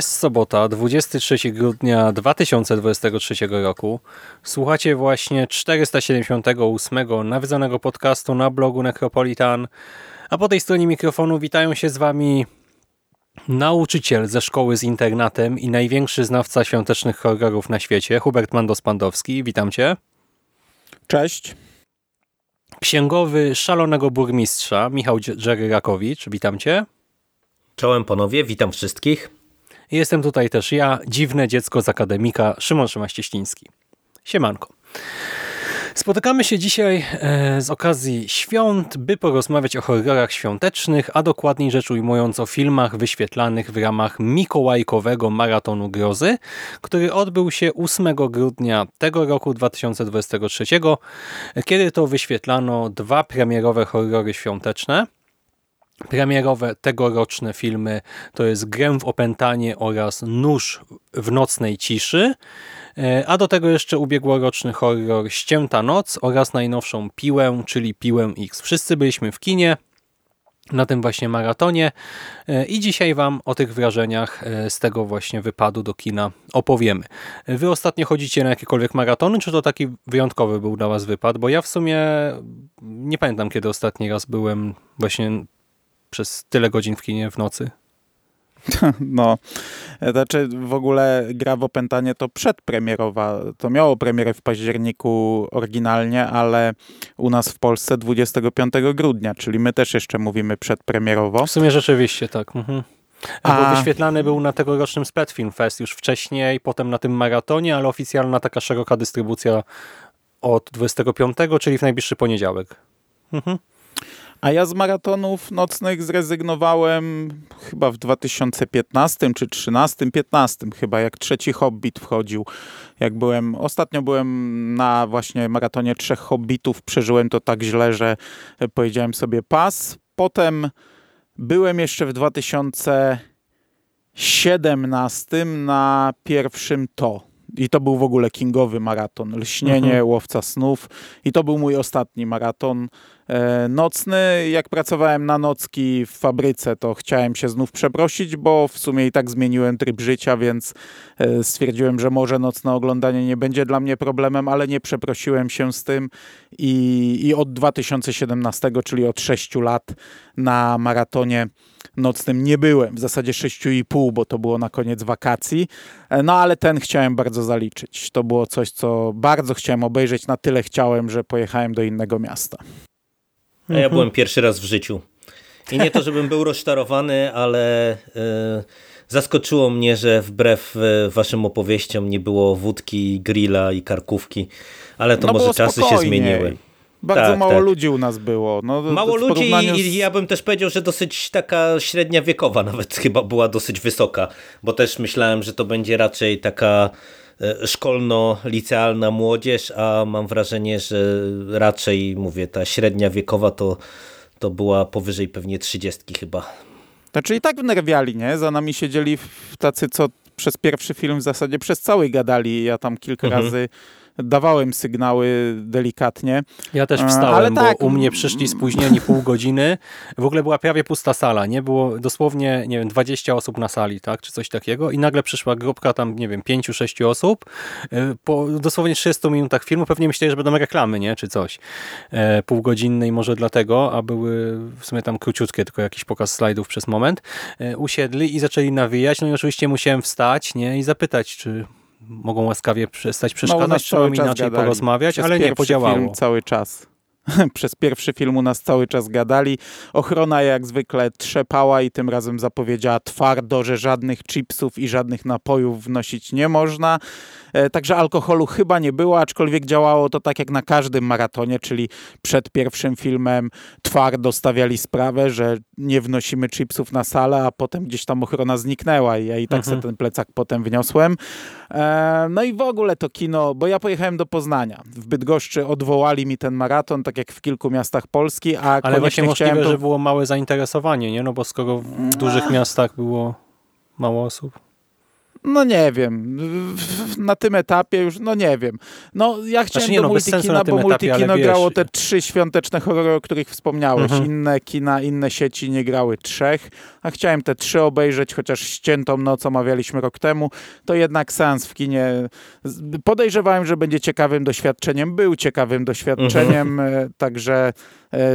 Jest sobota, 23 grudnia 2023 roku. Słuchacie właśnie 478 nawiedzonego podcastu na blogu Necropolitan. A po tej stronie mikrofonu witają się z Wami nauczyciel ze szkoły z internatem i największy znawca świątecznych horrorów na świecie, Hubert Mandos-Pandowski. Witam Cię. Cześć. Księgowy szalonego burmistrza, Michał Jerry Rakowicz. Witam Cię. Czołem panowie, witam wszystkich. Jestem tutaj też ja, dziwne dziecko z akademika, Szymon Szymaścieśliński. Siemanko. Spotykamy się dzisiaj e, z okazji świąt, by porozmawiać o horrorach świątecznych, a dokładniej rzecz ujmując o filmach wyświetlanych w ramach mikołajkowego maratonu grozy, który odbył się 8 grudnia tego roku 2023, kiedy to wyświetlano dwa premierowe horrory świąteczne – Premierowe tegoroczne filmy to jest Grę w opętanie oraz Nóż w nocnej ciszy, e, a do tego jeszcze ubiegłoroczny horror Ścięta noc oraz najnowszą Piłę, czyli Piłę X. Wszyscy byliśmy w kinie na tym właśnie maratonie e, i dzisiaj Wam o tych wrażeniach e, z tego właśnie wypadu do kina opowiemy. Wy ostatnio chodzicie na jakiekolwiek maratony, czy to taki wyjątkowy był dla Was wypad? Bo ja w sumie nie pamiętam, kiedy ostatni raz byłem właśnie przez tyle godzin w kinie w nocy. No, znaczy w ogóle gra w opętanie to przedpremierowa. To miało premierę w październiku oryginalnie, ale u nas w Polsce 25 grudnia, czyli my też jeszcze mówimy przedpremierowo. W sumie rzeczywiście tak. Mhm. A... Bo wyświetlany był na tegorocznym Sped Film Fest już wcześniej, potem na tym maratonie, ale oficjalna taka szeroka dystrybucja od 25, czyli w najbliższy poniedziałek. Mhm. A ja z maratonów nocnych zrezygnowałem chyba w 2015 czy 13, 15 chyba, jak trzeci Hobbit wchodził. Jak byłem, ostatnio byłem na właśnie maratonie trzech Hobbitów, przeżyłem to tak źle, że powiedziałem sobie pas. Potem byłem jeszcze w 2017 na pierwszym to. I to był w ogóle kingowy maraton. Lśnienie, mhm. łowca snów. I to był mój ostatni maraton E, nocny. Jak pracowałem na nocki w fabryce, to chciałem się znów przeprosić, bo w sumie i tak zmieniłem tryb życia, więc e, stwierdziłem, że może nocne oglądanie nie będzie dla mnie problemem, ale nie przeprosiłem się z tym i, i od 2017, czyli od 6 lat na maratonie nocnym nie byłem, w zasadzie 6,5, bo to było na koniec wakacji, e, no ale ten chciałem bardzo zaliczyć. To było coś, co bardzo chciałem obejrzeć, na tyle chciałem, że pojechałem do innego miasta. A ja byłem pierwszy raz w życiu. I nie to, żebym był rozczarowany, ale e, zaskoczyło mnie, że wbrew e, waszym opowieściom nie było wódki, grilla i karkówki, ale to no może czasy się zmieniły. Bardzo tak, mało tak. ludzi u nas było. No, mało ludzi i ja bym też powiedział, że dosyć taka średnia wiekowa nawet chyba była dosyć wysoka, bo też myślałem, że to będzie raczej taka e, szkolno-licealna młodzież, a mam wrażenie, że raczej, mówię, ta średnia wiekowa to, to była powyżej pewnie trzydziestki chyba. Znaczy i tak wnerwiali, nie? Za nami siedzieli tacy, co przez pierwszy film w zasadzie przez cały gadali. Ja tam kilka mhm. razy dawałem sygnały delikatnie. Ja też E, wstałem, ale bo tak, u mnie przyszli spóźnieni pół godziny. W ogóle była prawie pusta sala, nie? Było dosłownie, nie wiem, 20 osób na sali, tak? Czy coś takiego. I nagle przyszła grupka tam, nie wiem, 5-6 osób. E, Po dosłownie 30 minutach filmu pewnie myśleli, że będą reklamy, nie? Czy coś. E, Półgodzinne i może dlatego, a były w sumie tam króciutkie, tylko jakiś pokaz slajdów przez moment. E, Usiedli i zaczęli nawijać. No i oczywiście musiałem wstać, nie? I zapytać, czy mogą łaskawie przestać przeszkadzać, czas inaczej gadali. porozmawiać, Przez ale nie, podziałało. Film cały czas. Przez pierwszy film u nas cały czas gadali. Ochrona jak zwykle trzepała i tym razem zapowiedziała twardo, że żadnych chipsów i żadnych napojów wnosić nie można. E, Także alkoholu chyba nie było, aczkolwiek działało to tak jak na każdym maratonie, czyli przed pierwszym filmem twardo stawiali sprawę, że nie wnosimy chipsów na salę, a potem gdzieś tam ochrona zniknęła i ja i tak Mhm. sobie ten plecak potem wniosłem. E, No i w ogóle to kino, bo ja pojechałem do Poznania. W Bydgoszczy odwołali mi ten maraton, tak jak w kilku miastach Polski, a Ale właśnie możliwe, chciałem to... że było małe zainteresowanie, nie? No bo skoro w dużych miastach było mało osób. No nie wiem. Na tym etapie już, no nie wiem. No ja chciałem Znaczy nie, do no, Multikina, bo etapie, Multikino wiesz- grało te trzy świąteczne horrory, o których wspomniałeś. Mhm. Inne kina, inne sieci nie grały trzech, a chciałem te trzy obejrzeć, chociaż ściętą noc omawialiśmy rok temu, to jednak seans w kinie podejrzewałem, że będzie ciekawym doświadczeniem. Był ciekawym doświadczeniem, e, także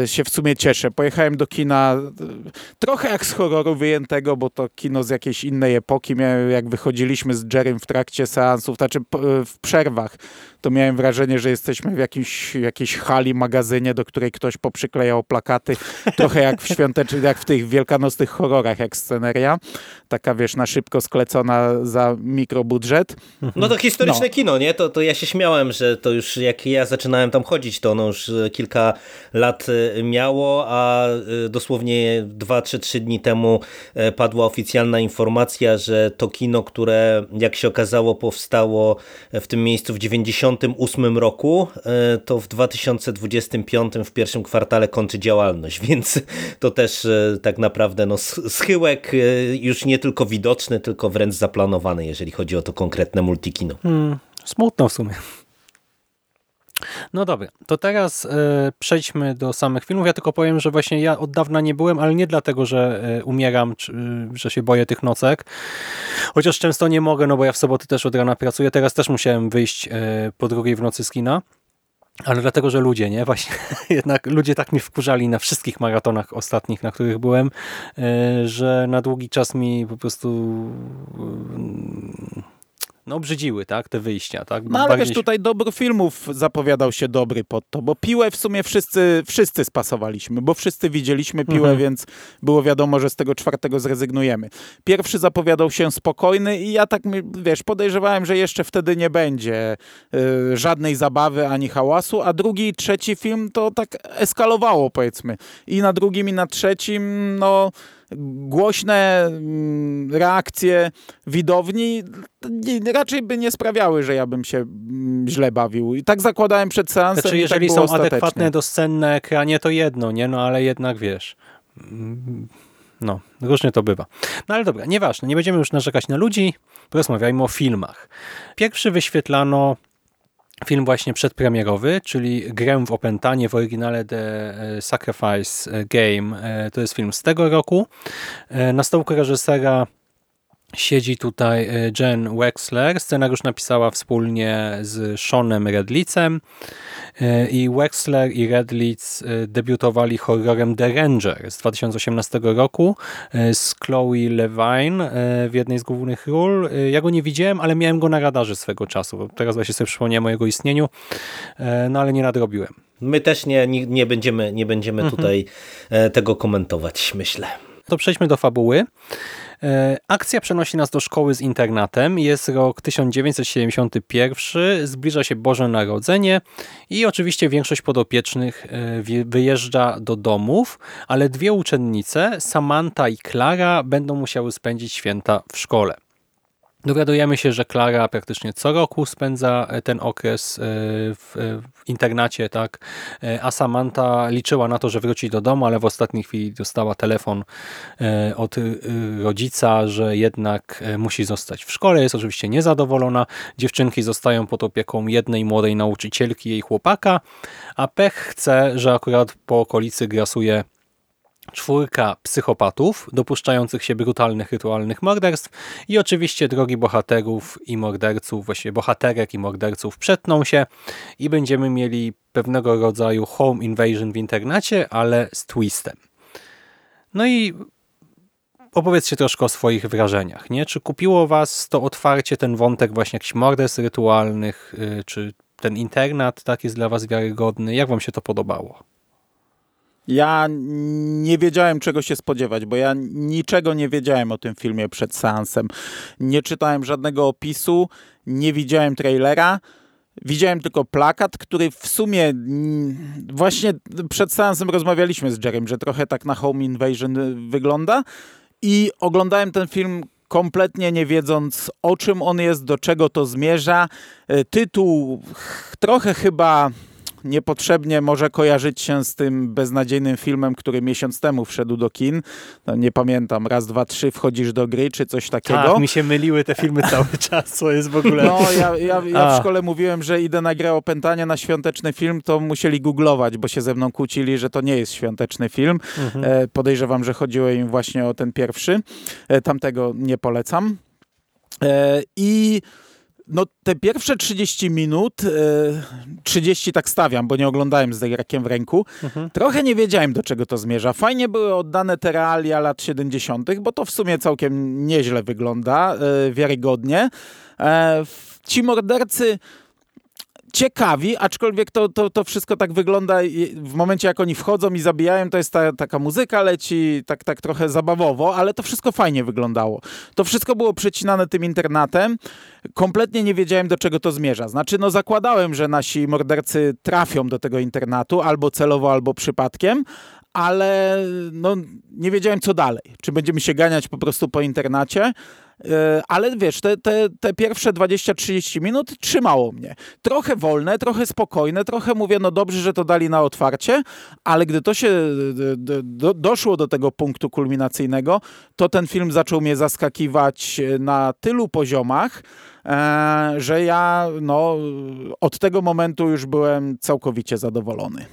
się w sumie cieszę. Pojechałem do kina e, trochę jak z horroru wyjętego, bo to kino z jakiejś innej epoki. Jak wychodziliśmy z Jerrym w trakcie seansów, znaczy p- w przerwach, to miałem wrażenie, że jesteśmy w jakimś, jakiejś hali, magazynie, do której ktoś poprzyklejał plakaty. Trochę jak w świątecznych, jak w tych wielkanocnych horrorach, jak sceneria. Taka, wiesz, na szybko sklecona za mikrobudżet. No to historyczne No. kino, nie? To, to ja się śmiałem, że to już jak ja zaczynałem tam chodzić, to ono już e, kilka lat e, miało, a e, dosłownie 2 czy 3 dni temu padła oficjalna informacja, że to kino, które jak się okazało powstało w tym miejscu w 98 roku, e, to w 2025 w pierwszym kwartale kończy działalność, więc to też e, tak naprawdę no, sch- schyłek e, już nie tylko widoczny, tylko wręcz zaplanowany, jeżeli chodzi o to konkretne multikino. Hmm, smutno w sumie. No dobra, to teraz e, przejdźmy do samych filmów. Ja tylko powiem, że właśnie ja od dawna nie byłem, ale nie dlatego, że e, umieram, czy, e, że się boję tych nocek. Chociaż często nie mogę, no bo ja w soboty też od rana pracuję. Teraz też musiałem wyjść po drugiej w nocy z kina. Ale dlatego, że ludzie, nie? Właśnie jednak ludzie tak mi wkurzali na wszystkich maratonach ostatnich, na których byłem, że na długi czas mi po prostu no obrzydziły, tak, te wyjścia, tak? No ale Bardziej- wiesz, tutaj dobór filmów zapowiadał się dobry pod to, bo piłę w sumie wszyscy, wszyscy spasowaliśmy, bo wszyscy widzieliśmy piłę, Mhm. więc było wiadomo, że z tego czwartego zrezygnujemy. Pierwszy zapowiadał się spokojny i ja tak, wiesz, podejrzewałem, że jeszcze wtedy nie będzie y, żadnej zabawy ani hałasu, a drugi i trzeci film to tak eskalowało, powiedzmy. I na drugim i na trzecim, no głośne mm, reakcje widowni raczej by nie sprawiały, że ja bym się mm, źle bawił. I tak zakładałem przed seansem Znaczy, i jeżeli tak są adekwatne do scen na ekranie, to jedno, nie? No ale jednak wiesz. mm, No, różnie to bywa. No ale dobra, nieważne, nie będziemy już narzekać na ludzi, porozmawiajmy o filmach. Pierwszy wyświetlano film właśnie przedpremierowy, czyli grę w opętanie w oryginale The e, Sacrifice Game. E, To jest film z tego roku. E, Na stołku reżysera Siedzi tutaj e, Jen Wexler. Scenariusz napisała wspólnie z Seanem Redlicem e, i Wexler i Redlic e, debiutowali horrorem The Ranger z 2018 roku z Chloe Levine w jednej z głównych ról. Ja go nie widziałem, ale miałem go na radarze swego czasu. Teraz właśnie sobie przypomniałem o jego istnieniu, no ale nie nadrobiłem. My też nie, nie, będziemy, nie będziemy Mhm. tutaj tego komentować, myślę. To przejdźmy do fabuły. E, Akcja przenosi nas do szkoły z internatem. Jest rok 1971, zbliża się Boże Narodzenie i oczywiście większość podopiecznych e, wyjeżdża do domów, ale dwie uczennice, Samantha i Klara, będą musiały spędzić święta w szkole. Dowiadujemy się, że Klara praktycznie co roku spędza e, ten okres e, w, e, w, internacie, tak? A Samantha liczyła na to, że wróci do domu, ale w ostatniej chwili dostała telefon od rodzica, że jednak musi zostać w szkole. Jest oczywiście niezadowolona. Dziewczynki zostają pod opieką jednej młodej nauczycielki, jej chłopaka, a Pech chce, że akurat po okolicy grasuje czwórka psychopatów dopuszczających się brutalnych, rytualnych morderstw i oczywiście drogi bohaterów i morderców, właściwie bohaterek i morderców przetną się i będziemy mieli pewnego rodzaju home invasion w internacie, ale z twistem. No i opowiedzcie troszkę o swoich wrażeniach. Nie? Czy kupiło was to otwarcie, ten wątek właśnie jakichś morderstw rytualnych, y, czy ten internat tak jest dla was wiarygodny? Jak wam się to podobało? Ja nie wiedziałem, czego się spodziewać, bo ja niczego nie wiedziałem o tym filmie przed seansem. Nie czytałem żadnego opisu, nie widziałem trailera. Widziałem tylko plakat, który w sumie właśnie przed seansem rozmawialiśmy z Jerem, że trochę tak na Home Invasion wygląda i oglądałem ten film kompletnie nie wiedząc o czym on jest, do czego to zmierza. E, tytuł trochę chyba niepotrzebnie może kojarzyć się z tym beznadziejnym filmem, który miesiąc temu wszedł do kin. No, nie pamiętam, raz, dwa, trzy, wchodzisz do gry, czy coś takiego. Tak, mi się myliły te filmy cały czas, co jest w ogóle... No, ja, ja, ja w szkole mówiłem, że idę na grę opętania na świąteczny film, to musieli googlować, bo się ze mną kłócili, że to nie jest świąteczny film. Mhm. E, podejrzewam, że chodziło im właśnie o ten pierwszy. E, tamtego nie polecam. E, I no te pierwsze 30 minut, 30 e, tak stawiam, bo nie oglądałem z zegarkiem w ręku, mhm. trochę nie wiedziałem do czego to zmierza. Fajnie były oddane te realia lat 70., bo to w sumie całkiem nieźle wygląda, e, wiarygodnie. E, ci mordercy ciekawi, aczkolwiek to, to, to wszystko tak wygląda w momencie, jak oni wchodzą i zabijają, to jest ta, taka muzyka leci, tak, tak trochę zabawowo, ale to wszystko fajnie wyglądało. To wszystko było przecinane tym internatem. Kompletnie nie wiedziałem, do czego to zmierza. Znaczy, no zakładałem, że nasi mordercy trafią do tego internatu, albo celowo, albo przypadkiem, ale no, nie wiedziałem, co dalej. Czy będziemy się ganiać po prostu po internacie, ale wiesz, te, te, te pierwsze 20-30 minut trzymało mnie. Trochę wolne, trochę spokojne, trochę mówię, no dobrze, że to dali na otwarcie, ale gdy to się do, doszło do tego punktu kulminacyjnego, to ten film zaczął mnie zaskakiwać na tylu poziomach, e, że ja no, od tego momentu już byłem całkowicie zadowolony.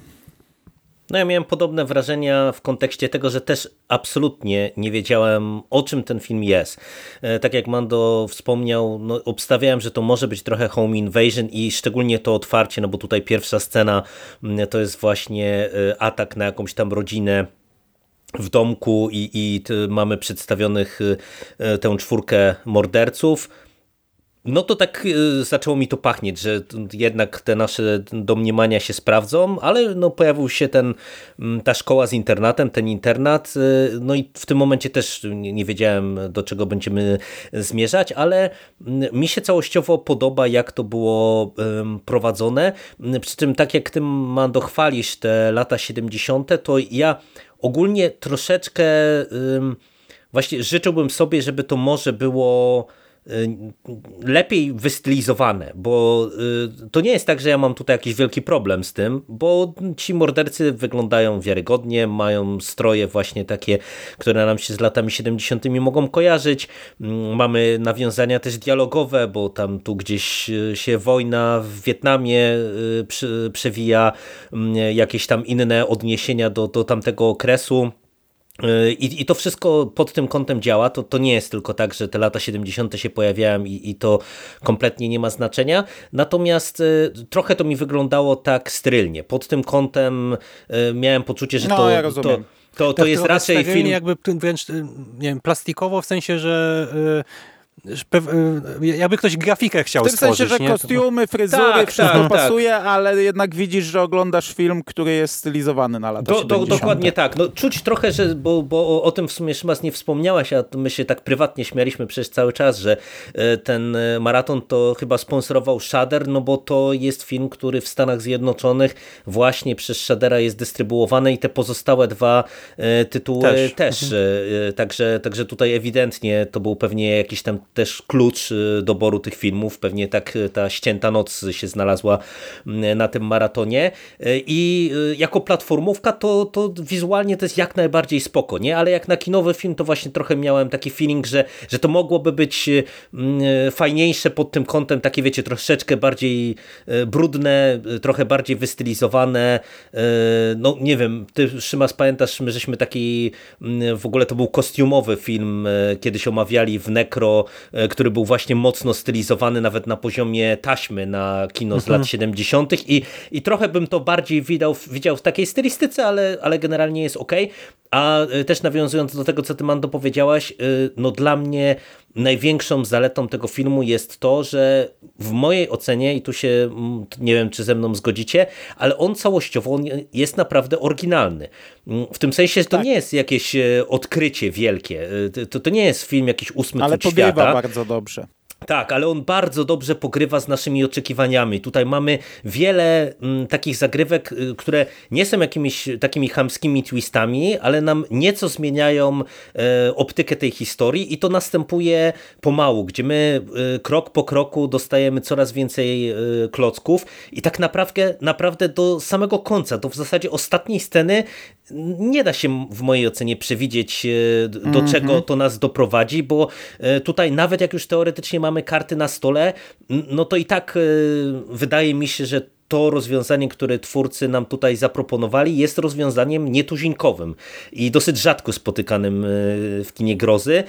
No ja miałem podobne wrażenia w kontekście tego, że też absolutnie nie wiedziałem o czym ten film jest. E, tak jak Mando wspomniał, no, obstawiałem, że to może być trochę home invasion i szczególnie to otwarcie, no bo tutaj pierwsza scena mm, to jest właśnie e, atak na jakąś tam rodzinę w domku i, i mamy przedstawionych e, tę czwórkę morderców no to tak y, zaczęło mi to pachnieć, że jednak te nasze domniemania się sprawdzą, ale no pojawił się ten, mm, ta szkoła z internatem, ten internat, y, no i w tym momencie też nie wiedziałem do czego będziemy zmierzać, ale mm, mi się całościowo podoba jak to było prowadzone, przy czym tak jak ty Mando chwalisz te lata 70 to ja ogólnie troszeczkę właśnie życzyłbym sobie, żeby to może było lepiej wystylizowane, bo y, to nie jest tak, że ja mam tutaj jakiś wielki problem z tym, bo ci mordercy wyglądają wiarygodnie, mają stroje właśnie takie, które nam się z latami 70. mogą kojarzyć. Mm, mamy nawiązania też dialogowe, bo tam tu gdzieś y, się wojna w Wietnamie przewija, mm, jakieś tam inne odniesienia do, do tamtego okresu. I, I to wszystko pod tym kątem działa. To, to nie jest tylko tak, że te lata 70. się pojawiają i, i to kompletnie nie ma znaczenia. Natomiast y, trochę to mi wyglądało tak sterylnie. Pod tym kątem y, miałem poczucie, że no, to, ja to, to, to, to jest raczej film... jakby wręcz nie wiem, plastikowo, w sensie, że Y, jakby ktoś grafikę chciał stworzyć. W tym sensie, że nie? kostiumy, fryzury, tak, wszystko tak, pasuje, tak. ale jednak widzisz, że oglądasz film, który jest stylizowany na lata do, do, Dokładnie tak. No, czuć trochę, że, bo, bo o, o tym w sumie Szymas nie wspomniałaś, a my się tak prywatnie śmialiśmy przez cały czas, że e, ten e, maraton to chyba sponsorował Shudder, no bo to jest film, który w Stanach Zjednoczonych właśnie przez Shuddera jest dystrybuowany i te pozostałe dwa e, tytuły też. też. Mhm. Także, także tutaj ewidentnie to był pewnie jakiś tam też klucz doboru tych filmów. Pewnie tak ta ścięta noc się znalazła mm, na tym maratonie. I jako platformówka to, to wizualnie to jest jak najbardziej spoko, nie? Ale jak na kinowy film to właśnie trochę miałem taki feeling, że, że to mogłoby być mm, fajniejsze pod tym kątem, takie wiecie, troszeczkę bardziej brudne, trochę bardziej wystylizowane. No nie wiem, ty Szymas pamiętasz, my żeśmy taki, mm, w ogóle to był kostiumowy film, kiedyś omawiali w Necro, który był właśnie mocno stylizowany nawet na poziomie taśmy na kino z mhm. lat 70. I, i trochę bym to bardziej widział, widział w takiej stylistyce, ale, ale generalnie jest ok. A e, też nawiązując do tego, co ty Mando powiedziałaś, no dla mnie największą zaletą tego filmu jest to, że w mojej ocenie, i tu się mm, nie wiem, czy ze mną zgodzicie, ale on całościowo jest naprawdę oryginalny. Mm, w tym sensie, że to tak. nie jest jakieś e, odkrycie wielkie. E, to, to nie jest film jakiś ósmy Ale pogrywa bardzo dobrze. Tak, ale on bardzo dobrze pogrywa z naszymi oczekiwaniami. Tutaj mamy wiele m, mm, takich zagrywek, y, które nie są jakimiś takimi chamskimi twistami, ale nam nieco zmieniają e, optykę tej historii i to następuje pomału, gdzie my e, krok po kroku dostajemy coraz więcej e, klocków i tak naprawdę, naprawdę do samego końca, do w zasadzie ostatniej sceny nie da się w mojej ocenie przewidzieć, e, do mm -hmm. czego to nas doprowadzi, bo e, tutaj nawet jak już teoretycznie mamy karty na stole, no to i tak e, wydaje mi się, że to rozwiązanie, które twórcy nam tutaj zaproponowali, jest rozwiązaniem nietuzinkowym i dosyć rzadko spotykanym w kinie grozy,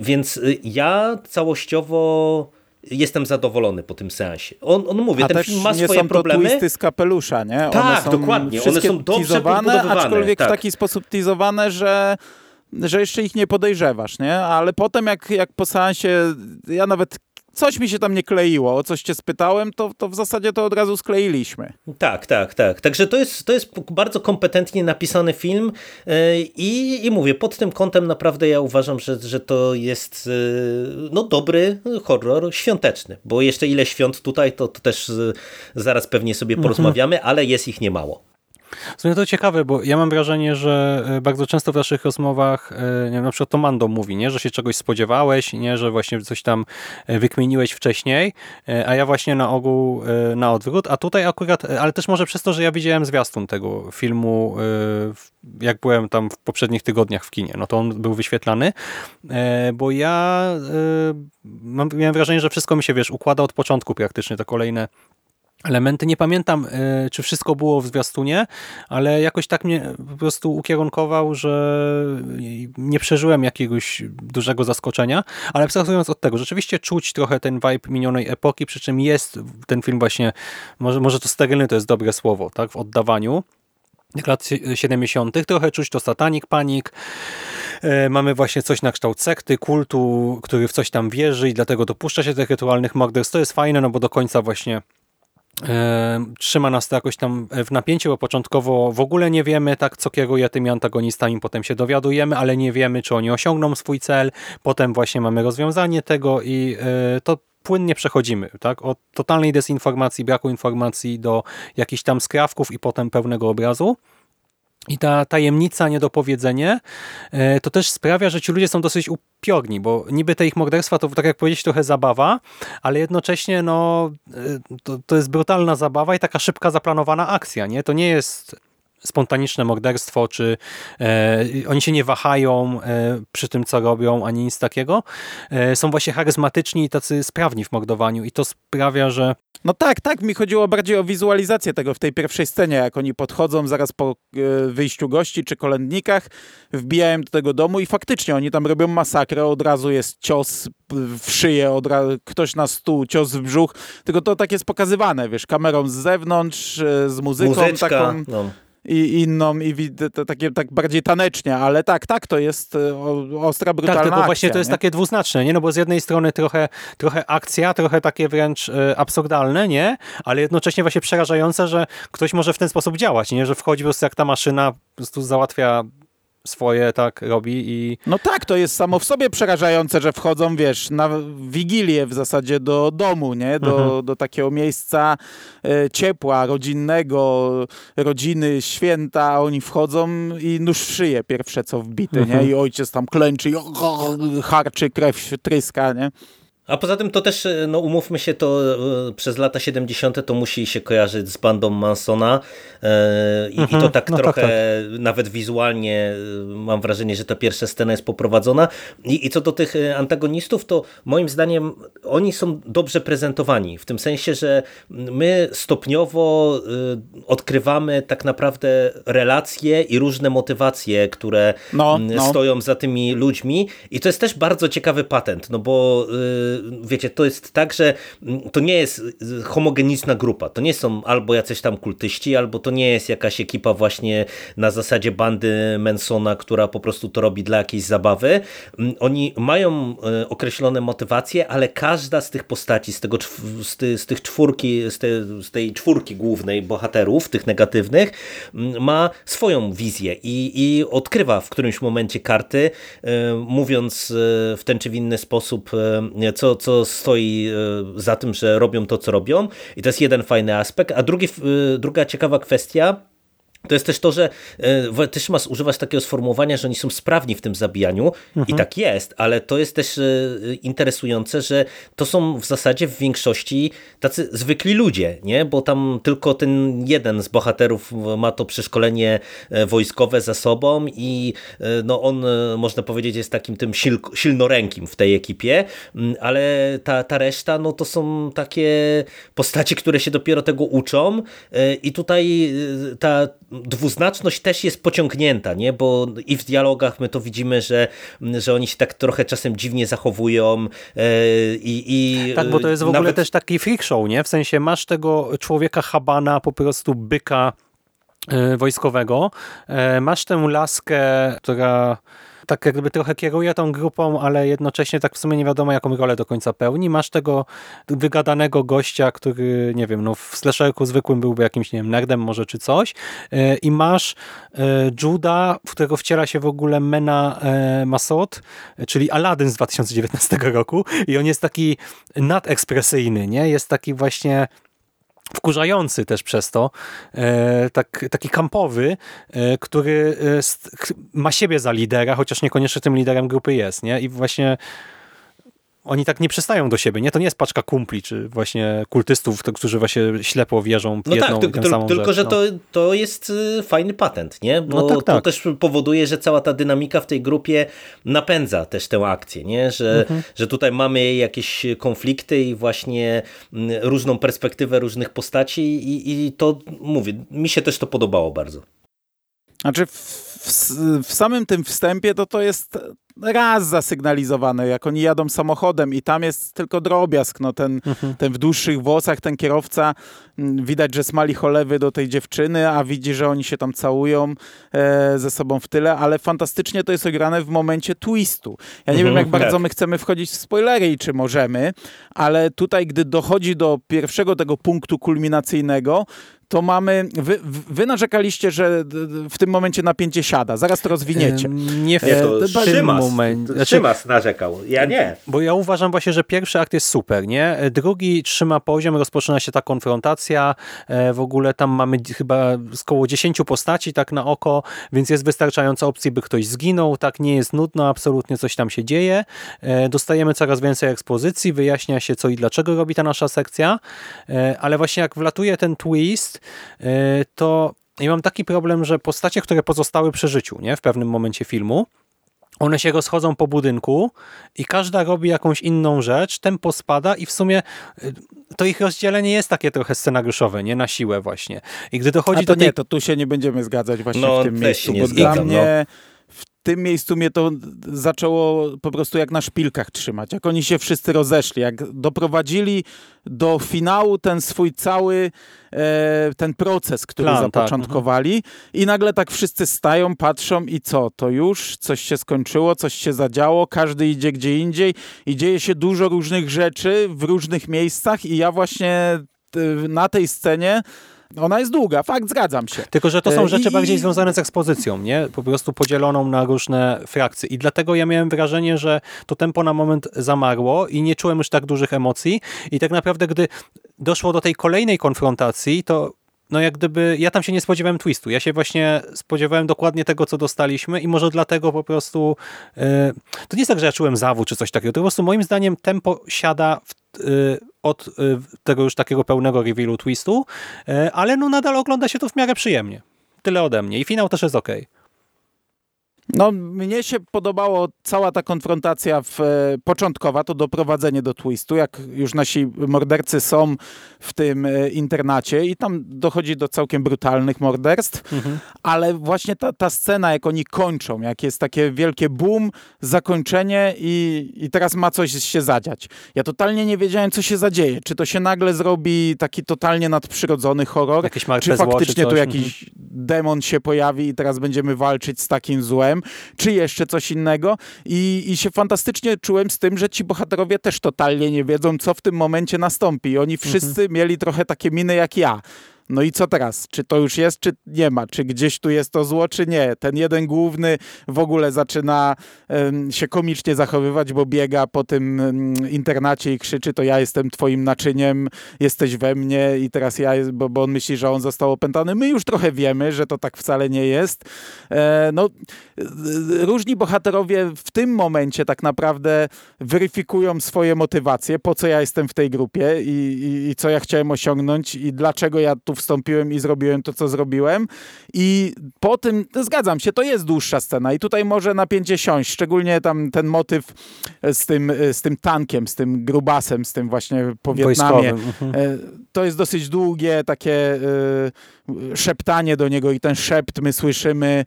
więc ja całościowo jestem zadowolony po tym seansie. On, on mówi, ten film ma swoje problemy. To z kapelusza, nie? Tak, one są dokładnie. One są dobrze teasowane, aczkolwiek tak. w taki sposób teasowane, że że jeszcze ich nie podejrzewasz, nie? Ale potem jak, jak po seansie, ja nawet coś mi się tam nie kleiło, o coś cię spytałem, to, to w zasadzie to od razu skleiliśmy. Tak, tak, tak. Także to jest, to jest bardzo kompetentnie napisany film e, i, i mówię, pod tym kątem naprawdę ja uważam, że, że to jest e, no, dobry horror świąteczny, bo jeszcze ile świąt tutaj, to, to też e, zaraz pewnie sobie mhm. porozmawiamy, mhm. ale jest ich niemało. W to ciekawe, bo ja mam wrażenie, że e, bardzo często w naszych rozmowach, e, nie wiem, na przykład to Mando mówi, nie, że się czegoś spodziewałeś, nie, że właśnie coś tam e, wykmieniłeś wcześniej, a ja właśnie na ogół na odwrót, a tutaj akurat, ale też może przez to, że ja widziałem zwiastun tego filmu, jak byłem tam w poprzednich tygodniach w kinie, no to on był wyświetlany, bo ja miałem wrażenie, że wszystko mi się, wiesz, układa od początku praktycznie, te kolejne elementy. Nie pamiętam, e, czy wszystko było w zwiastunie, ale jakoś tak mnie po prostu ukierunkował, że nie przeżyłem jakiegoś dużego zaskoczenia, ale abstrahując od tego, rzeczywiście czuć trochę ten vibe minionej epoki, przy czym jest ten film właśnie, może, może to sterylny to jest dobre słowo, tak, w oddawaniu, lat 70. Trochę czuć to Satanic Panic. E, mamy właśnie coś na kształt sekty, kultu, który w coś tam wierzy i dlatego dopuszcza się tych rytualnych morderstw. To jest fajne, no bo do końca właśnie trzyma nas to jakoś tam w napięciu, bo początkowo w ogóle nie wiemy, tak co kieruje tymi antagonistami, potem się dowiadujemy, ale nie wiemy, czy oni osiągną swój cel, potem właśnie mamy rozwiązanie tego i e, to płynnie przechodzimy, tak? Od totalnej dezinformacji, braku informacji do jakichś tam skrawków i potem pełnego obrazu. I ta tajemnica, niedopowiedzenie, e, to też sprawia, że ci ludzie są dosyć upiorni, bo niby te ich morderstwa to, tak jak powiedzieć, trochę zabawa, ale jednocześnie no, e, to, to jest brutalna zabawa i taka szybka, zaplanowana akcja. nie? To nie jest spontaniczne morderstwo, czy e, oni się nie wahają e, przy tym, co robią, ani nic takiego. E, są właśnie charyzmatyczni i tacy sprawni w mordowaniu i to sprawia, że... No tak, tak, mi chodziło bardziej o wizualizację tego w tej pierwszej scenie, jak oni podchodzą zaraz po e, wyjściu gości czy kolędnikach, wbijają do tego domu i faktycznie oni tam robią masakrę, od razu jest cios w szyję, od razu ktoś na stół, cios w brzuch, tylko to tak jest pokazywane, wiesz, kamerą z zewnątrz, e, z muzyką Muzyczka, taką... No i inną i to takie tak bardziej tanecznie, ale tak, tak, to jest e, ostra, brutalna Tak, tylko akcja, właśnie to jest nie? takie dwuznaczne, nie? No bo z jednej strony trochę, trochę akcja, trochę takie wręcz e, absurdalne, nie? Ale jednocześnie właśnie przerażające, że ktoś może w ten sposób działać, nie? Że wchodzi po prostu jak ta maszyna, po prostu załatwia swoje tak robi i... No tak, to jest samo w sobie przerażające, że wchodzą, wiesz, na wigilię w zasadzie do domu, nie? Do, mhm. do takiego miejsca e, ciepła, rodzinnego, rodziny, święta, a oni wchodzą i nóż w szyję pierwsze co wbity, mhm. nie? I ojciec tam klęczy i harczy, krew tryska, nie? A poza tym to też, e, no umówmy się, to e, przez lata 70. to musi się kojarzyć z bandą Mansona e, i, mhm, i to tak no trochę, tak, tak. nawet wizualnie mam wrażenie, że ta pierwsza scena jest poprowadzona. I, I co do tych antagonistów, to moim zdaniem oni są dobrze prezentowani, w tym sensie, że my stopniowo odkrywamy tak naprawdę relacje i różne motywacje, które no, no. stoją za tymi ludźmi i to jest też bardzo ciekawy patent, no bo wiecie, to jest tak, że to nie jest homogeniczna grupa. To nie są albo jacyś tam kultyści, albo to nie jest jakaś ekipa właśnie na zasadzie bandy Mansona, która po prostu to robi dla jakiejś zabawy. Oni mają e, określone motywacje, ale każda z tych postaci, z, tego, z, ty, z tych czwórki, z, te, z tej czwórki głównej bohaterów, tych negatywnych, ma swoją wizję i, i odkrywa w którymś momencie karty, e, mówiąc w ten czy w inny sposób, co, co stoi e, za tym, że robią to, co robią. I to jest jeden fajny aspekt. A drugi, e, druga ciekawa kwestia, to jest też to, że e, też masz używać takiego sformułowania, że oni są sprawni w tym zabijaniu mhm. i tak jest, ale to jest też e, interesujące, że to są w zasadzie w większości tacy zwykli ludzie, nie? bo tam tylko ten jeden z bohaterów ma to przeszkolenie e, wojskowe za sobą i no on można powiedzieć jest takim tym sil silnorękim w tej ekipie, mm, ale ta, ta reszta no to są takie postacie, które się dopiero tego uczą i tutaj ta dwuznaczność też jest pociągnięta, nie? bo i w dialogach my to widzimy, że, że oni się tak trochę czasem dziwnie zachowują e, i, i Tak, bo to jest w ogóle też taki freak show, nie? W sensie masz tego człowieka Habana, po prostu byka e, wojskowego, e, masz tę laskę, która tak jakby trochę kieruje tą grupą, ale jednocześnie tak w sumie nie wiadomo jaką rolę do końca pełni. Masz tego wygadanego gościa, który nie wiem, no w slasherku zwykłym byłby jakimś, nie wiem, nerdem może czy coś e, i masz e, Juda, w którego wciela się w ogóle Mena e, Masot, czyli Aladdin z 2019 roku i on jest taki nadekspresyjny, nie? Jest taki właśnie wkurzający też przez to, e, tak, taki kampowy, e, który e, ma siebie za lidera, chociaż niekoniecznie tym liderem grupy jest, nie? I właśnie oni tak nie przystają do siebie, nie? To nie jest paczka kumpli, czy właśnie kultystów, którzy właśnie ślepo wierzą w no jedną tak, tę samą Tylko, rzecz, że no. to, to jest y, fajny patent, nie? Bo no tak, tak. to też powoduje, że cała ta dynamika w tej grupie napędza też tę akcję, nie? Że, mhm. że tutaj mamy jakieś konflikty i właśnie mm, różną perspektywę różnych postaci i, i to, mówię, mi się też to podobało bardzo. Znaczy w, w, samym tym wstępie to to jest raz zasygnalizowane, jak oni jadą samochodem i tam jest tylko drobiazg, no ten, mhm. ten w dłuższych włosach, ten kierowca, mm, widać, że smali cholewy do tej dziewczyny, a widzi, że oni się tam całują e, ze sobą w tyle, ale fantastycznie to jest ograne w momencie twistu. Ja nie mhm, wiem, jak bardzo tak. my chcemy wchodzić w spoilery i czy możemy, ale tutaj, gdy dochodzi do pierwszego tego punktu kulminacyjnego, to mamy. Wy, wy, narzekaliście, że w tym momencie napięcie siada. Zaraz to rozwiniecie. Nie, w e, to Szymas, momencie. Znaczy, Szymas narzekał. Ja nie. Bo ja uważam właśnie, że pierwszy akt jest super, nie? Drugi trzyma poziom, rozpoczyna się ta konfrontacja. E, w ogóle tam mamy chyba około 10 postaci, tak na oko, więc jest wystarczająco opcji, by ktoś zginął. Tak nie jest nudno, absolutnie coś tam się dzieje. E, dostajemy coraz więcej ekspozycji, wyjaśnia się co i dlaczego robi ta nasza sekcja, e, ale właśnie jak wlatuje ten twist, E, to ja mam taki problem, że postacie, które pozostały przy życiu nie? w pewnym momencie filmu, one się rozchodzą po budynku i każda robi jakąś inną rzecz, tempo spada i w sumie e, to ich rozdzielenie jest takie trochę scenariuszowe, nie na siłę właśnie. I gdy dochodzi A to do tej... nie, to tu się nie będziemy zgadzać właśnie no, w tym miejscu, bo dla mnie no tym miejscu mnie to zaczęło po prostu jak na szpilkach trzymać. Jak oni się wszyscy rozeszli, jak doprowadzili do finału ten swój cały e, ten proces, który Plan, tak, zapoczątkowali tak. i nagle tak wszyscy stają, patrzą i co, to już coś się skończyło, coś się zadziało, każdy idzie gdzie indziej i dzieje się dużo różnych rzeczy w różnych miejscach i ja właśnie na tej scenie Ona jest długa, fakt, zgadzam się. Tylko, że to są E, rzeczy i- bardziej związane z ekspozycją, nie? Po prostu podzieloną na różne frakcje. I dlatego ja miałem wrażenie, że to tempo na moment zamarło i nie czułem już tak dużych emocji. I tak naprawdę, gdy doszło do tej kolejnej konfrontacji, to no jak gdyby, ja tam się nie spodziewałem twistu. Ja się właśnie spodziewałem dokładnie tego, co dostaliśmy i może dlatego po prostu e, to nie jest tak, że ja czułem zawód czy coś takiego. To po prostu moim zdaniem tempo siada w, e, od e, tego już takiego pełnego revealu twistu, ale no nadal ogląda się to w miarę przyjemnie. Tyle ode mnie. I finał też jest okej. No, mnie się podobało cała ta konfrontacja w, e, początkowa, to doprowadzenie do twistu, jak już nasi mordercy są w tym e, internacie i tam dochodzi do całkiem brutalnych morderstw, ale właśnie ta, ta scena, jak oni kończą, jak jest takie wielkie boom, zakończenie i, i teraz ma coś się zadziać. Ja totalnie nie wiedziałem, co się zadzieje. Czy to się nagle zrobi taki totalnie nadprzyrodzony horror, czy zło, czy faktycznie tu jakiś demon się pojawi i teraz będziemy walczyć z takim złem, czy jeszcze coś innego. I, I się fantastycznie czułem z tym, że ci bohaterowie też totalnie nie wiedzą, co w tym momencie nastąpi. I oni wszyscy mieli trochę takie miny jak ja. No i co teraz? Czy to już jest, czy nie ma? Czy gdzieś tu jest to zło, czy nie? Ten jeden główny w ogóle zaczyna się komicznie zachowywać, bo biega po tym internacie i krzyczy, to ja jestem twoim naczyniem, jesteś we mnie i teraz ja, bo, bo on myśli, że on został opętany. My już trochę wiemy, że to tak wcale nie jest. E, no, e, różni bohaterowie w tym momencie tak naprawdę weryfikują swoje motywacje, po co ja jestem w tej grupie i, i, i co ja chciałem osiągnąć i dlaczego ja tu wstąpiłem i zrobiłem to, co zrobiłem. I po tym, no zgadzam się, to jest dłuższa scena i tutaj może napięcie siąść, szczególnie tam ten motyw z tym, z tym tankiem, z tym grubasem, z tym właśnie po Wietnamie. Wojskowym. Mhm. E, To jest dosyć długie takie e, szeptanie do niego i ten szept my słyszymy e,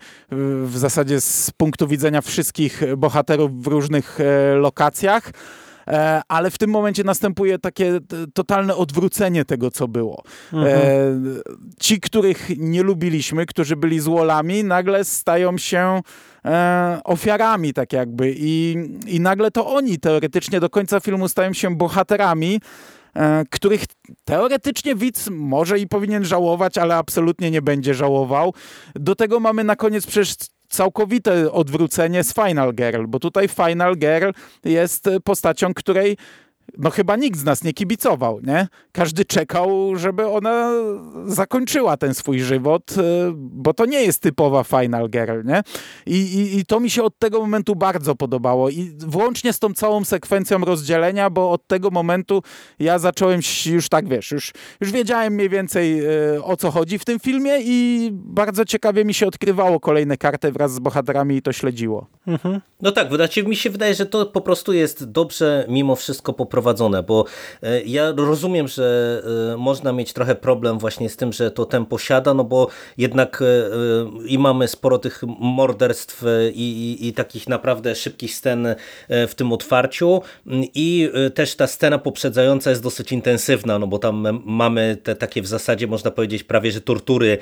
w zasadzie z punktu widzenia wszystkich bohaterów w różnych e, lokacjach. E, Ale w tym momencie następuje takie totalne odwrócenie tego, co było. E, Ci, których nie lubiliśmy, którzy byli złolami, nagle stają się e, ofiarami, tak jakby. I, I nagle to oni teoretycznie do końca filmu stają się bohaterami, których teoretycznie widz może i powinien żałować, ale absolutnie nie będzie żałował. Do tego mamy na koniec przecież całkowite odwrócenie z Final Girl, bo tutaj Final Girl jest postacią, której no chyba nikt z nas nie kibicował, nie? Każdy czekał, żeby ona zakończyła ten swój żywot, e, bo to nie jest typowa Final Girl, nie? I, i, I to mi się od tego momentu bardzo podobało i włącznie z tą całą sekwencją rozdzielenia, bo od tego momentu ja zacząłem już tak, wiesz, już, już wiedziałem mniej więcej e, o co chodzi w tym filmie i bardzo ciekawie mi się odkrywało kolejne karty wraz z bohaterami i to śledziło. No tak, mi się wydaje, że to po prostu jest dobrze mimo wszystko poprowadzone, bo e, ja rozumiem, że e, można mieć trochę problem właśnie z tym, że to tempo siada, no bo jednak e, i mamy sporo tych morderstw i, i, i takich naprawdę szybkich scen w tym otwarciu i też ta scena poprzedzająca jest dosyć intensywna, no bo tam mamy te takie w zasadzie można powiedzieć prawie, że tortury